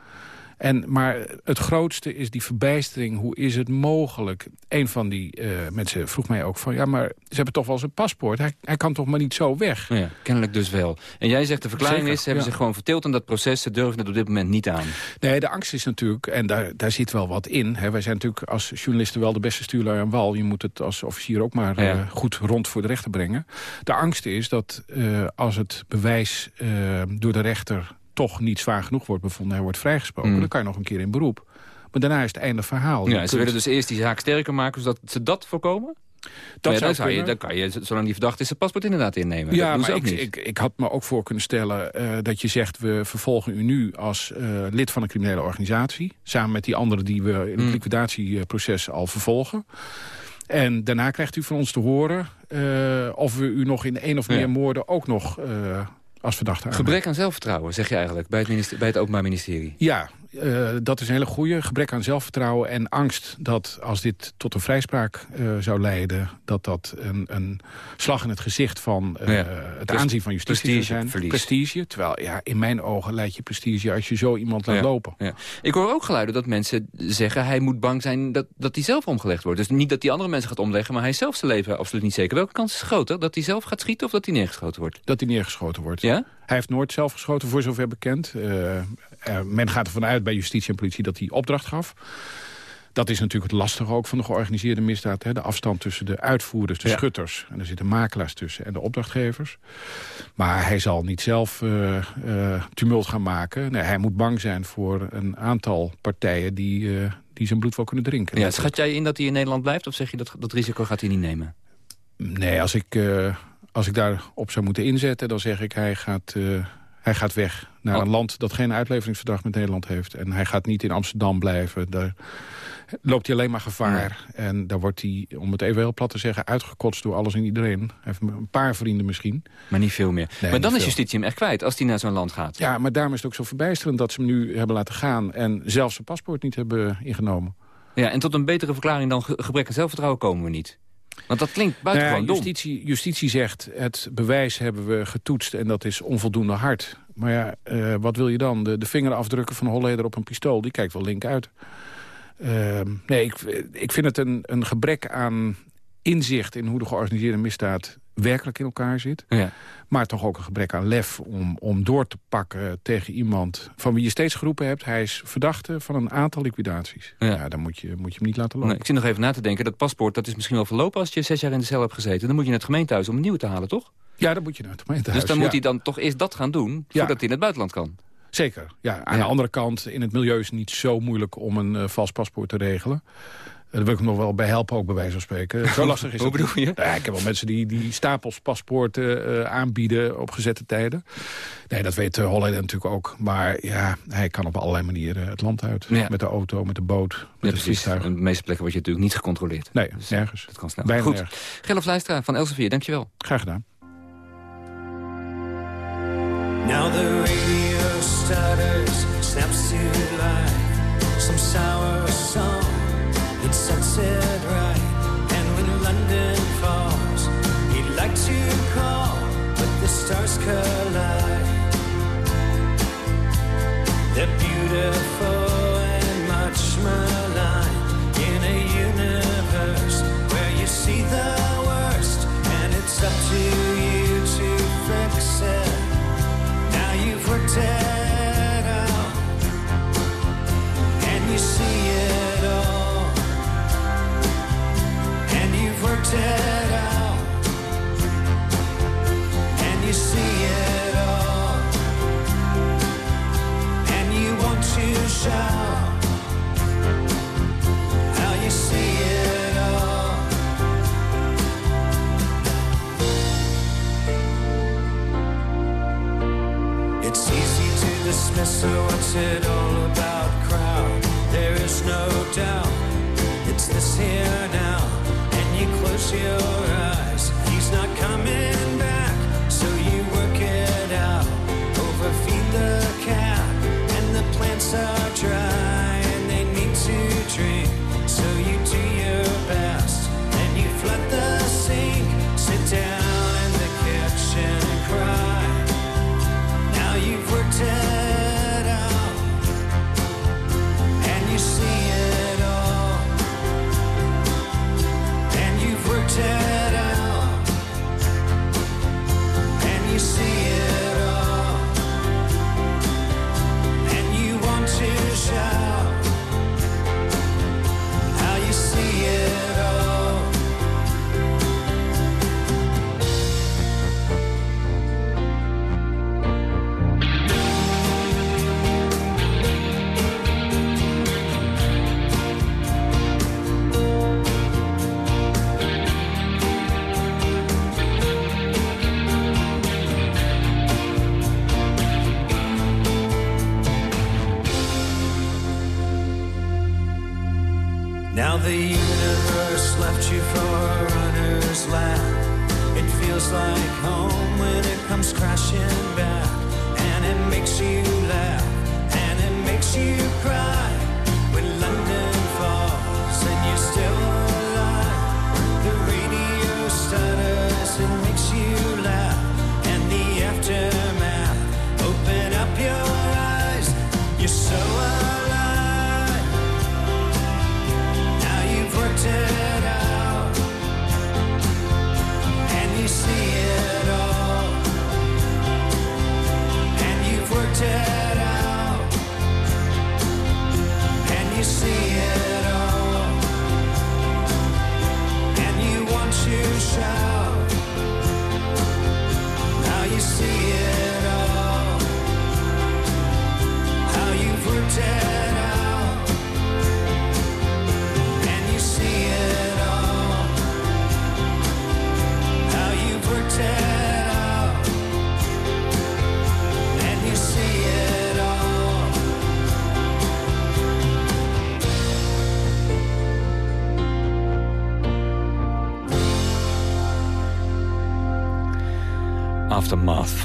En, maar het grootste is die verbijstering. Hoe is het mogelijk? Een van die eh, mensen vroeg mij ook van... ja, maar ze hebben toch wel zijn paspoort. Hij, hij kan toch maar niet zo weg? Ja, kennelijk dus wel. En jij zegt de verklaring Zeker, is, ze hebben ja. zich gewoon verteeld in dat proces. Ze durven het op dit moment niet aan. Nee, de angst is natuurlijk, en daar, daar zit wel wat in. Hè. Wij zijn natuurlijk als journalisten wel de beste stuurlui aan wal. Je moet het als officier ook maar Ja. eh, goed rond voor de rechter brengen. De angst is dat eh, als het bewijs door de rechter toch niet zwaar genoeg wordt bevonden... hij wordt vrijgesproken, Mm. dan kan je nog een keer in beroep. Maar daarna is het einde verhaal. Ja, ze kunt- willen dus eerst die zaak sterker maken, zodat ze dat voorkomen? Dat ja, zou dan, zou je, kunnen. dan kan je, zolang die verdachte is, zijn paspoort inderdaad innemen. Ja, maar ik, ik, ik had me ook voor kunnen stellen eh, dat je zegt... we vervolgen u nu als eh, lid van een criminele organisatie... samen met die anderen die we in het Mm. liquidatieproces al vervolgen. En daarna krijgt u van ons te horen... eh, of we u nog in één of Ja. meer moorden ook nog als verdachte aanmerken. Gebrek aan zelfvertrouwen, zeg je eigenlijk, bij het, minister, bij het Openbaar Ministerie. Ja, eh, dat is een hele goede. Gebrek aan zelfvertrouwen en angst dat als dit tot een vrijspraak eh, zou leiden... dat dat een, een slag in het gezicht van eh, Ja. het aanzien van justitie zou zijn. Prestige. Terwijl ja, in mijn ogen leidt je prestige als je zo iemand laat Ja, lopen. Ja. Ik hoor ook geluiden dat mensen zeggen... hij moet bang zijn dat, dat hij zelf omgelegd wordt. Dus niet dat hij andere mensen gaat omleggen... maar hij zelf zijn leven absoluut niet zeker. Welke kans is groter? Dat hij zelf gaat schieten of dat hij neergeschoten wordt? Dat hij neergeschoten wordt. Ja? Hij heeft nooit zelf geschoten, voor zover bekend. Men gaat ervan uit bij justitie en politie dat hij opdracht gaf. Dat is natuurlijk het lastige ook van de georganiseerde misdaad. Hè? De afstand tussen de uitvoerders, de Ja. schutters... en er zitten makelaars tussen en de opdrachtgevers. Maar hij zal niet zelf eh, eh, tumult gaan maken. Nee, hij moet bang zijn voor een aantal partijen... die, eh, die zijn bloed wel kunnen drinken. Ja, schat jij in dat hij in Nederland blijft? Of zeg je dat dat risico gaat hij niet nemen? Nee, als ik, eh, als ik daarop zou moeten inzetten... dan zeg ik hij gaat, eh, hij gaat weg naar Oh. een land... dat geen uitleveringsverdrag met Nederland heeft. En hij gaat niet in Amsterdam blijven. Daar loopt hij alleen maar gevaar. En daar wordt hij, om het even heel plat te zeggen... uitgekotst door alles en iedereen. Hij heeft een paar vrienden misschien. Maar niet veel meer. maar dan is justitie hem echt kwijt als hij naar zo'n land gaat. Ja, maar daarom is het ook zo verbijsterend dat ze hem nu hebben laten gaan... en zelfs zijn paspoort niet hebben ingenomen. Ja, en tot een betere verklaring dan ge- gebrek aan zelfvertrouwen komen we niet. Want dat klinkt buitengewoon Nou ja, justitie, justitie zegt, het bewijs hebben we getoetst en dat is onvoldoende hard. Maar ja, eh, wat wil je dan? De, de vingerafdrukken van Holleder op een pistool, die kijkt wel link uit. Ehm, nee, ik, ik vind het een, een gebrek aan inzicht in hoe de georganiseerde misdaad werkelijk in elkaar zit. Ja. Maar toch ook een gebrek aan lef om, om door te pakken tegen iemand... van wie je steeds geroepen hebt... hij is verdachte van een aantal liquidaties. Ja, dan moet je, moet je hem niet laten lopen. Nee, ik zit nog even na te denken. Dat paspoort dat is misschien wel verlopen als je zes jaar in de cel hebt gezeten. Dan moet je naar het gemeentehuis om een nieuwe te halen, toch? Ja, dan moet je naar het gemeentehuis. Dus dan ja. moet hij dan toch eerst dat gaan doen, voordat hij in het buitenland kan. Zeker. Ja, aan de andere kant, in het milieu is het niet zo moeilijk om een eh, vals paspoort te regelen. Eh, Daar wil ik hem nog wel bij helpen, ook bij wijze van spreken. Zo lastig is Hoe bedoel je? Ja, ik heb wel mensen die, die stapels paspoorten eh, aanbieden op gezette tijden. Nee, dat weet uh, Holleder natuurlijk ook. Maar ja, hij kan op allerlei manieren het land uit. Ja. Met de auto, met de boot, met Ja, precies. vliegtuig. En op de meeste plekken word je natuurlijk niet gecontroleerd. Nee, Dus nergens. Dat kan snel. Bijna Goed. nergens. Gerlof Luistra van Elsevier, dankjewel. Graag gedaan. Now the radio stutters, snaps to life. Some sour song, it sets it right. And when London falls, he'd like to call, but the stars collide. They're beautiful and much maligned and you see it all, and you want to shout how you see it all. It's easy to dismiss her, what's it all about? Crowd, there is no doubt. Your eyes. He's not coming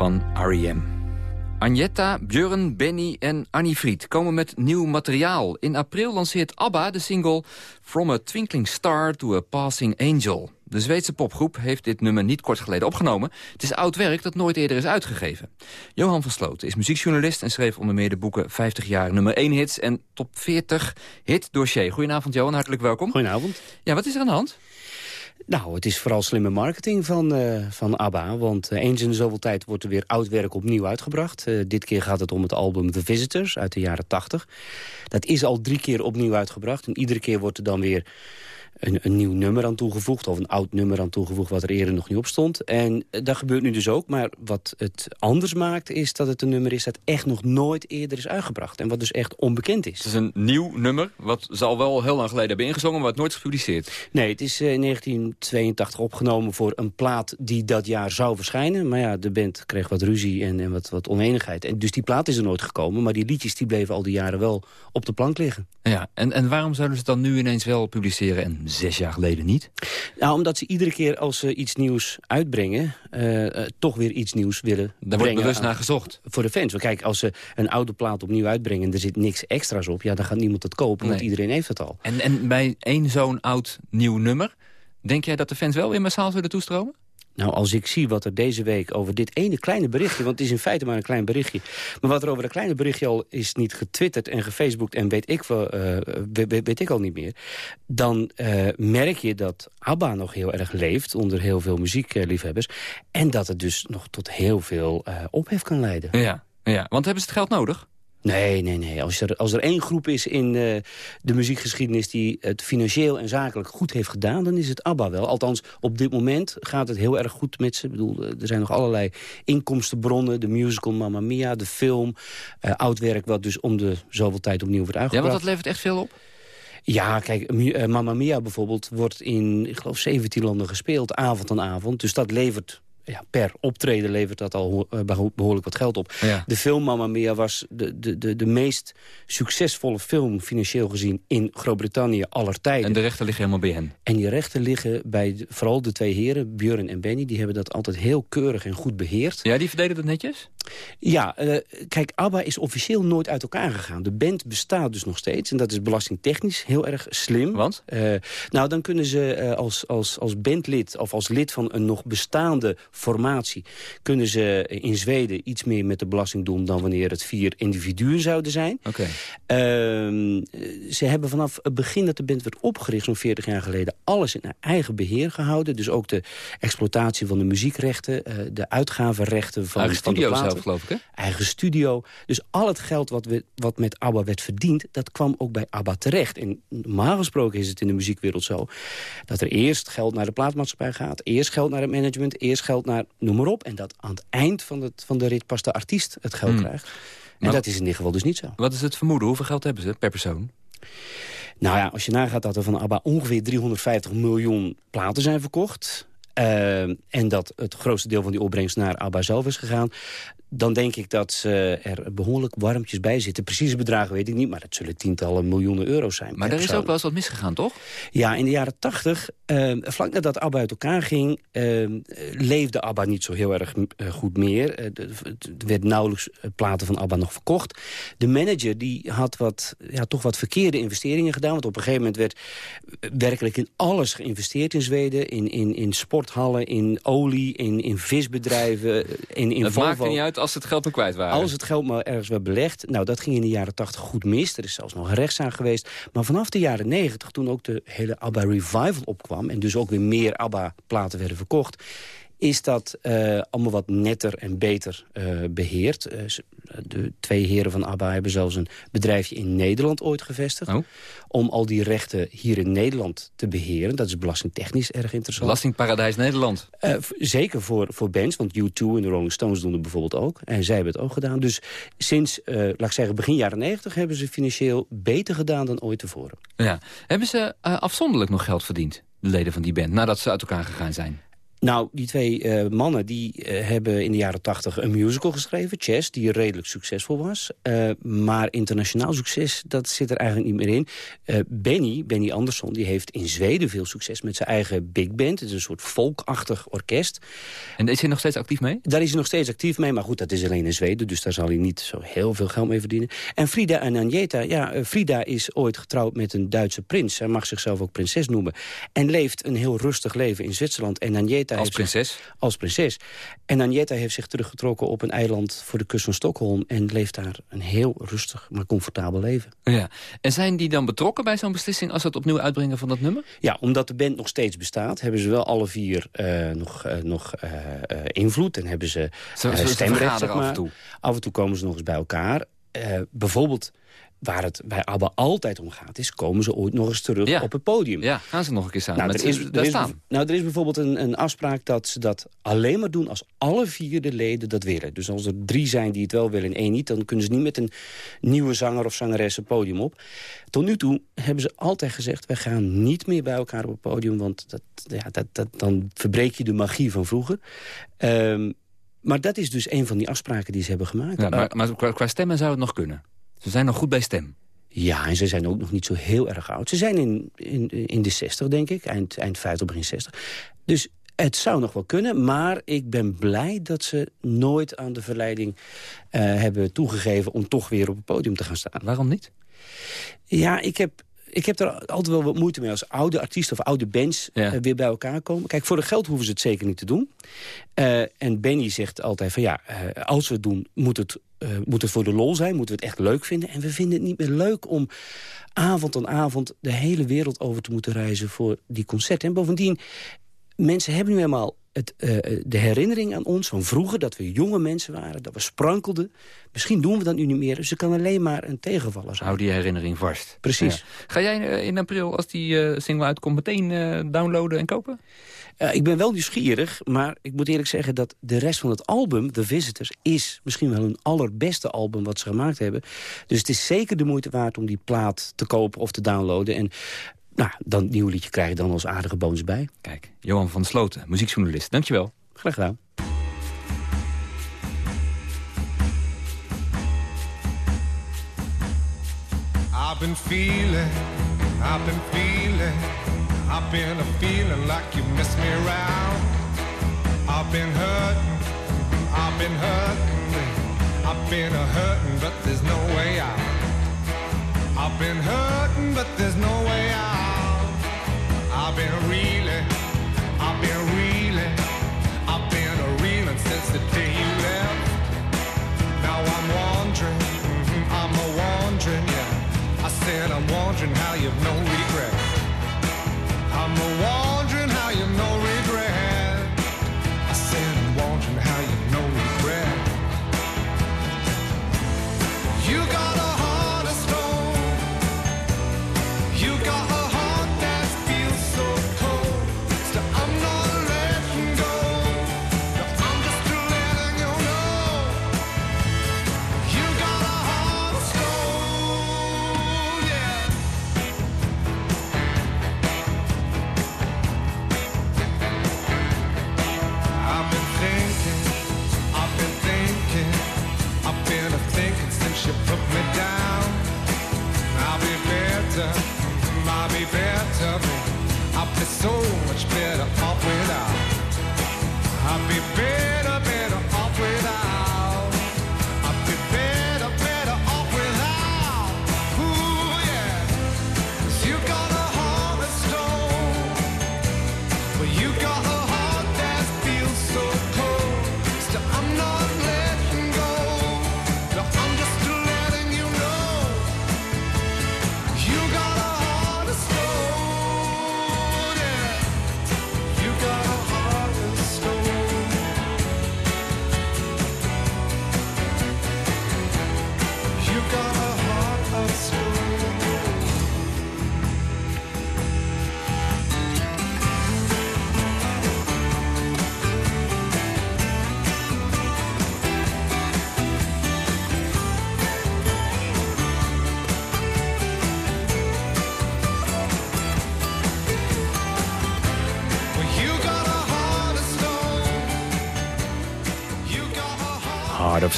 van R.E.M. Agnetta, Björn, Benny en Annie Fried komen met nieuw materiaal. In april lanceert ABBA de single From a Twinkling Star to a Passing Angel. De Zweedse popgroep heeft dit nummer niet kort geleden opgenomen. Het is oud werk dat nooit eerder is uitgegeven. Johan van Sloten is muziekjournalist en schreef onder meer de boeken 50 jaar nummer 1 hits en top 40 hit dossier. Goedenavond Johan, hartelijk welkom. Goedenavond. Ja, wat is er aan de hand? Nou, het is vooral slimme marketing van, eh, van ABBA. Want eh, eens in zoveel tijd wordt er weer oud werk opnieuw uitgebracht. Eh, dit keer gaat het om het album The Visitors uit de jaren 80. Dat is al drie keer opnieuw uitgebracht. En iedere keer wordt er dan weer een, een nieuw nummer aan toegevoegd... of een oud nummer aan toegevoegd wat er eerder nog niet op stond. En eh, dat gebeurt nu dus ook. Maar wat het anders maakt is dat het een nummer is... dat echt nog nooit eerder is uitgebracht. En wat dus echt onbekend is. Het is een nieuw nummer, wat ze al wel heel lang geleden hebben ingezongen... maar het nooit gepubliceerd. Nee, het is eh, in 1982 opgenomen voor een plaat die dat jaar zou verschijnen. Maar ja, de band kreeg wat ruzie en, en wat, wat oneenigheid. En dus die plaat is er nooit gekomen. Maar die liedjes die bleven al die jaren wel op de plank liggen. Ja, en, en waarom zouden ze het dan nu ineens wel publiceren en zes jaar geleden niet? Nou, omdat ze iedere keer als ze iets nieuws uitbrengen... eh, eh, toch weer iets nieuws willen Daar wordt bewust aan- naar gezocht. Voor de fans. Want kijk, als ze een oude plaat opnieuw uitbrengen... en er zit niks extra's op, ja, dan gaat niemand het kopen. Want iedereen heeft het al. En, en bij één zo'n oud nieuw nummer... denk jij dat de fans wel weer massaal zullen toestromen? Nou, als ik zie wat er deze week over dit ene kleine berichtje... want het is in feite maar een klein berichtje... maar wat er over dat kleine berichtje al is niet getwitterd en gefaceboekt... en weet ik, wel, eh, weet, ik al niet meer... dan eh, merk je dat ABBA nog heel erg leeft onder heel veel muziekliefhebbers... en dat het dus nog tot heel veel eh ophef kan leiden. Ja, ja, want hebben ze het geld nodig? Nee, nee, nee. Als er, als er één groep is in eh, de muziekgeschiedenis... die het financieel en zakelijk goed heeft gedaan, dan is het ABBA wel. Althans, op dit moment gaat het heel erg goed met ze. Ik bedoel, eh, er zijn nog allerlei inkomstenbronnen. De musical Mamma Mia, de film. eh, oud werk wat dus om de zoveel tijd opnieuw wordt Ja, uitgebracht. want dat levert echt veel op. Ja, kijk, Mamma Mia bijvoorbeeld wordt in, ik geloof, 17 landen gespeeld, avond aan avond. Dus dat levert, ja, per optreden levert dat al eh, beho- behoorlijk wat geld op. Ja. De film Mamma Mia was de, de, de, de meest succesvolle film, financieel gezien, in Groot-Brittannië aller tijden. En de rechten liggen helemaal bij hen. En die rechten liggen bij de- vooral de twee heren, Björn en Benny. Die hebben dat altijd heel keurig en goed beheerd. Ja, die verdelen dat netjes? Ja, eh, kijk, ABBA is officieel nooit uit elkaar gegaan. De band bestaat dus nog steeds. En dat is belastingtechnisch heel erg slim. Want? Eh, nou, dan kunnen ze als, als, als bandlid of als lid van een nog bestaande formatie... kunnen ze in Zweden iets meer met de belasting doen... dan wanneer het vier individuen zouden zijn. Oké. Ehm, ze hebben vanaf het begin dat de band werd opgericht, zo'n 40 jaar geleden, alles in eigen beheer gehouden. Dus ook de exploitatie van de muziekrechten, eh, de uitgavenrechten van, Eigen van de studio platen. zelf, geloof ik, hè? Eigen studio. Dus al het geld wat, we, wat met ABBA werd verdiend, dat kwam ook bij ABBA terecht. En normaal gesproken is het in de muziekwereld zo dat er eerst geld naar de plaatmaatschappij gaat, eerst geld naar het management, eerst geld naar noem maar op. En dat aan het eind van, het, van de rit pas de artiest het geld Hmm. krijgt. En Maar- dat is in dit geval dus niet zo. Wat is het vermoeden? Hoeveel geld hebben ze per persoon? Nou ja, als je nagaat dat er van ABBA ongeveer 350 miljoen platen zijn verkocht... eh, en dat het grootste deel van die opbrengst naar ABBA zelf is gegaan... dan denk ik dat ze er behoorlijk warmtjes bij zitten. Precieze bedragen weet ik niet, maar het zullen tientallen miljoenen euro's zijn. Maar er is ook wel eens wat misgegaan, toch? Ja, in de jaren tachtig, eh, vlak nadat ABBA uit elkaar ging... eh, leefde ABBA niet zo heel erg eh, goed meer. Eh, Er werd nauwelijks eh, platen van ABBA nog verkocht. De manager die had wat, ja, toch wat verkeerde investeringen gedaan. Want op een gegeven moment werd eh, werkelijk in alles geïnvesteerd in Zweden. In, in, in sporthallen, in olie, in, in visbedrijven, eh, in, in het Volvo. niet uit als het geld maar kwijt waren. Als het geld maar ergens werd belegd. Nou, dat ging in de jaren 80 goed mis. Er is zelfs nog rechtszaak geweest. Maar vanaf de jaren 90, toen ook de hele ABBA Revival opkwam... en dus ook weer meer ABBA-platen werden verkocht... is dat eh, allemaal wat netter en beter eh, beheerd. Eh, de twee heren van ABBA hebben zelfs een bedrijfje in Nederland ooit gevestigd... om al die rechten hier in Nederland te beheren. Dat is belastingtechnisch erg interessant. Belastingparadijs Nederland. Zeker voor, voor bands, want U2 en de Rolling Stones doen het bijvoorbeeld ook. En zij hebben het ook gedaan. Dus sinds, laat ik zeggen, begin jaren 90 hebben ze financieel beter gedaan dan ooit tevoren. Ja. Hebben ze afzonderlijk nog geld verdiend, de leden van die band, nadat ze uit elkaar gegaan zijn? Nou, die twee eh, mannen die eh, hebben in de jaren 80 een musical geschreven, Chess, die redelijk succesvol was. Eh, maar internationaal succes, dat zit er eigenlijk niet meer in. Benny, Benny Andersson, die heeft in Zweden veel succes met zijn eigen big band. Het is een soort folkachtig orkest. En is hij nog steeds actief mee? Daar is hij nog steeds actief mee, maar goed, dat is alleen in Zweden, dus daar zal hij niet zo heel veel geld mee verdienen. En Frida en Agneta, ja, Frida is ooit getrouwd met een Duitse prins. Zij mag zichzelf ook prinses noemen. En leeft een heel rustig leven in Zwitserland. En Agneta Als zich- prinses? als prinses. En Agneta heeft zich teruggetrokken op een eiland voor de kust van Stockholm... en leeft daar een heel rustig, maar comfortabel leven. Ja. En zijn die dan betrokken bij zo'n beslissing als het opnieuw uitbrengen van dat nummer? Ja, omdat de band nog steeds bestaat... hebben ze wel alle vier eh, nog, eh, nog eh, invloed en hebben ze, ze stemrecht. zeg maar. af en toe. Af en toe komen ze nog eens bij elkaar. Bijvoorbeeld waar het bij ABBA altijd om gaat... is komen ze ooit nog eens terug op het podium. Ja, gaan ze nog een keer samen Nou, er is, er nou, er is bijvoorbeeld een, een afspraak dat ze dat alleen maar doen... als alle vier de leden dat willen. Dus als er drie zijn die het wel willen en één niet... dan kunnen ze niet met een nieuwe zanger of zangeres het podium op. Tot nu toe hebben ze altijd gezegd... wij gaan niet meer bij elkaar op het podium... want dat, ja, dat, dat, dan verbreek je de magie van vroeger. Ehm, maar dat is dus een van die afspraken die ze hebben gemaakt. Ja, maar maar qua, qua stemmen zou het nog kunnen. Ze zijn nog goed bij stem. Ja, en ze zijn ook nog niet zo heel erg oud. Ze zijn in, in, in de 60, denk ik. Eind, eind 50, begin 60. Dus het zou nog wel kunnen. Maar ik ben blij dat ze nooit aan de verleiding eh, hebben toegegeven... om toch weer op het podium te gaan staan. Waarom niet? Ja, ik heb... Ik heb er altijd wel wat moeite mee als oude artiesten of oude bands eh, weer bij elkaar komen. Kijk, voor de geld hoeven ze het zeker niet te doen. Eh, en Benny zegt altijd van ja, eh, als we het doen, moet het, moet het voor de lol zijn. Moeten we het echt leuk vinden. En we vinden het niet meer leuk om avond aan avond de hele wereld over te moeten reizen voor die concerten. En bovendien, mensen hebben nu helemaal het, eh, de herinnering aan ons van vroeger... dat we jonge mensen waren, dat we sprankelden. Misschien doen we dat nu niet meer. Dus het kan alleen maar een tegenvaller zijn. Hou die herinnering vast. Precies. Ja. Ga jij eh, in april, als die eh, single uitkomt, meteen downloaden en kopen? Ik ben wel nieuwsgierig, maar ik moet eerlijk zeggen... dat de rest van het album, The Visitors... is misschien wel hun allerbeste album wat ze gemaakt hebben. Dus het is zeker de moeite waard om die plaat te kopen of te downloaden. En nou, dan het nieuwe liedje krijg je dan als aardige bonus bij. Kijk, Johan van Sloten, muziekjournalist. Dankjewel. Graag gedaan. I've been feeling, I've been feeling, I've been a feeling like you miss me around. I've been hurting, I've been hurting, I've been a hurting, but there's no way out. I've been hurting, but there's no way out. I've been reeling, I've been reeling, I've been a reeling since the day you left. Now I'm wandering, mhm, I'm a yeah. I said I'm wondering how you've no regret. I'm a wondering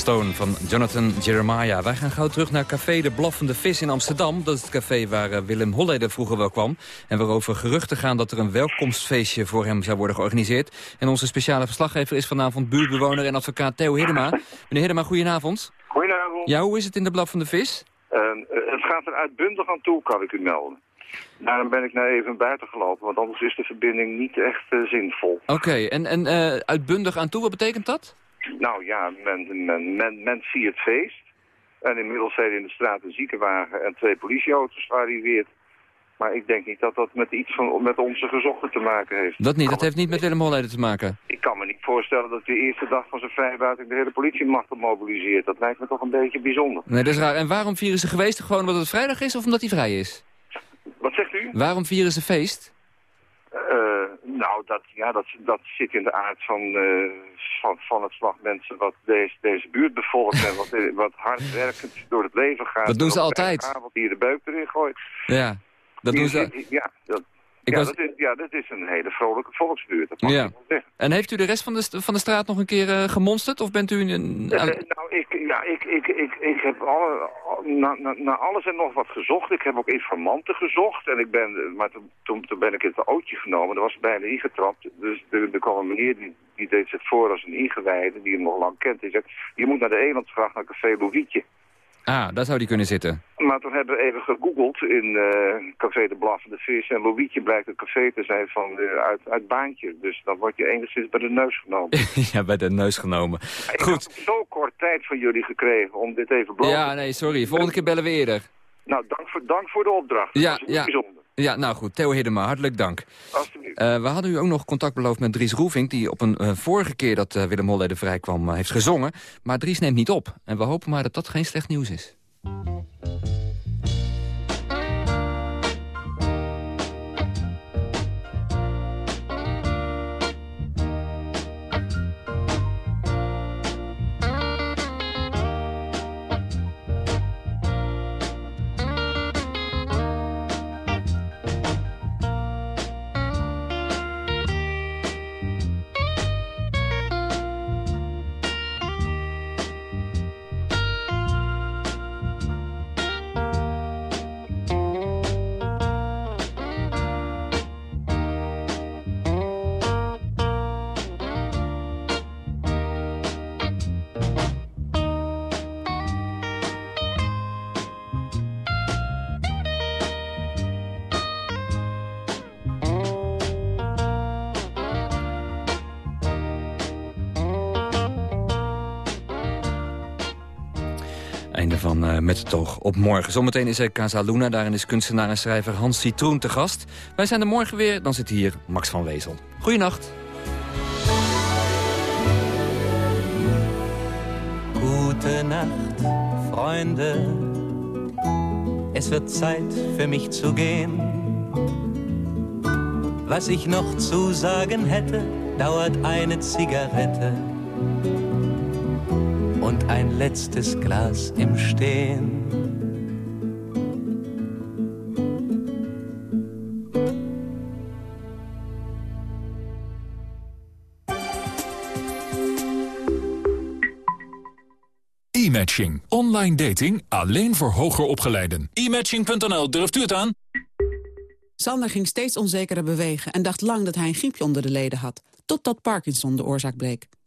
Stone van Jonathan Jeremiah. Wij gaan gauw terug naar Café de Blaffende Vis in Amsterdam. Dat is het café waar eh, Willem Holleder vroeger wel kwam. En waarover geruchten gaan dat er een welkomstfeestje voor hem zou worden georganiseerd. En onze speciale verslaggever is vanavond buurtbewoner en advocaat Theo Hiddema. Meneer Hiddema, goedenavond. Goedenavond. Ja, hoe is het in de Blaffende Vis? Eh, eh, het gaat er uitbundig aan toe, kan ik u melden. Daarom ben ik nou even buiten gelopen, want anders is de verbinding niet echt eh, zinvol. Oké, en, en uitbundig aan toe, wat betekent dat? Nou ja, men, men, men, men ziet het feest. En inmiddels zijn in de straat een ziekenwagen en twee politieauto's gearriveerd. Maar ik denk niet dat dat met iets van, met onze gezochten te maken heeft. Dat niet, dat heeft niet met Willem Holleder te maken. Ik kan me niet voorstellen dat de eerste dag van zijn vrijbuiting de hele politiemacht mobiliseert. Dat lijkt me toch een beetje bijzonder. Nee, dat is raar. En waarom vieren ze geweest? Gewoon omdat het vrijdag is of omdat hij vrij is? Wat zegt u? Waarom vieren ze feest? Eh, nou, dat, ja, dat, dat zit in de aard van, eh, van, van het slag mensen wat deze, deze buurt bevolkt en wat, wat hardwerkend door het leven gaat. Dat doen ze altijd. die de beuk erin gooit. Ja, dat doen ze... Ja, dat, Ik ja, was- dat is, ja, dat is een hele vrolijke volksbuurt. Dat mag Ja. ik wel zeggen. En heeft u de rest van de, van de straat nog een keer eh, gemonsterd? Of bent u... Een, Eh, nou, ik, ja, ik, ik, ik, ik heb alle, na, na, na alles en nog wat gezocht. Ik heb ook informanten gezocht. En ik ben, maar toen, toen, toen ben ik in het ootje genomen. Er was bijna ingetrapt. Dus er, er kwam een meneer die, die deed zich voor als een ingewijde, die hem nog lang kent. Die zegt, je moet naar de Elandsgracht, naar Café Louietje. Ah, daar zou die kunnen zitten. Maar toen hebben we even gegoogeld in eh, Café de Blaffende Vis. En Louietje blijkt een café te zijn van, uit, uit Baantje. Dus dan word je enigszins bij de neus genomen. ja, bij de neus genomen. Ik heb zo kort tijd van jullie gekregen om dit even bloot Ja, nee, sorry. Volgende keer bellen we eerder. Nou, dank voor, dank voor de opdracht. Ja, dat is ja. bijzonder. Ja, nou goed. Theo Hiddema, hartelijk dank. Alsjeblieft. Eh, we hadden u ook nog contact beloofd met Dries Roefink... die op een eh, vorige keer dat eh, Willem Holleder vrijkwam heeft gezongen. Maar Dries neemt niet op. En we hopen maar dat dat geen slecht nieuws is. Eh, Met het oog op morgen. Zometeen is er Casa Luna. Daarin is kunstenaar en schrijver Hans Citroen te gast. Wij zijn er morgen weer. Dan zit hier Max van Wezel. Goeienacht. Gute Nacht, Freunde. Es wird Zeit für mich zu gehen. Was ich noch zu sagen hätte, dauert eine Zigarette ein letztes Glas im Stehen. E-matching. Online dating alleen voor hoger opgeleiden. E-matching.nl, durft u het aan? Sander ging steeds onzekerder bewegen en dacht lang dat hij een griepje onder de leden had. Totdat Parkinson de oorzaak bleek.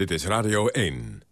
Dit is Radio 1.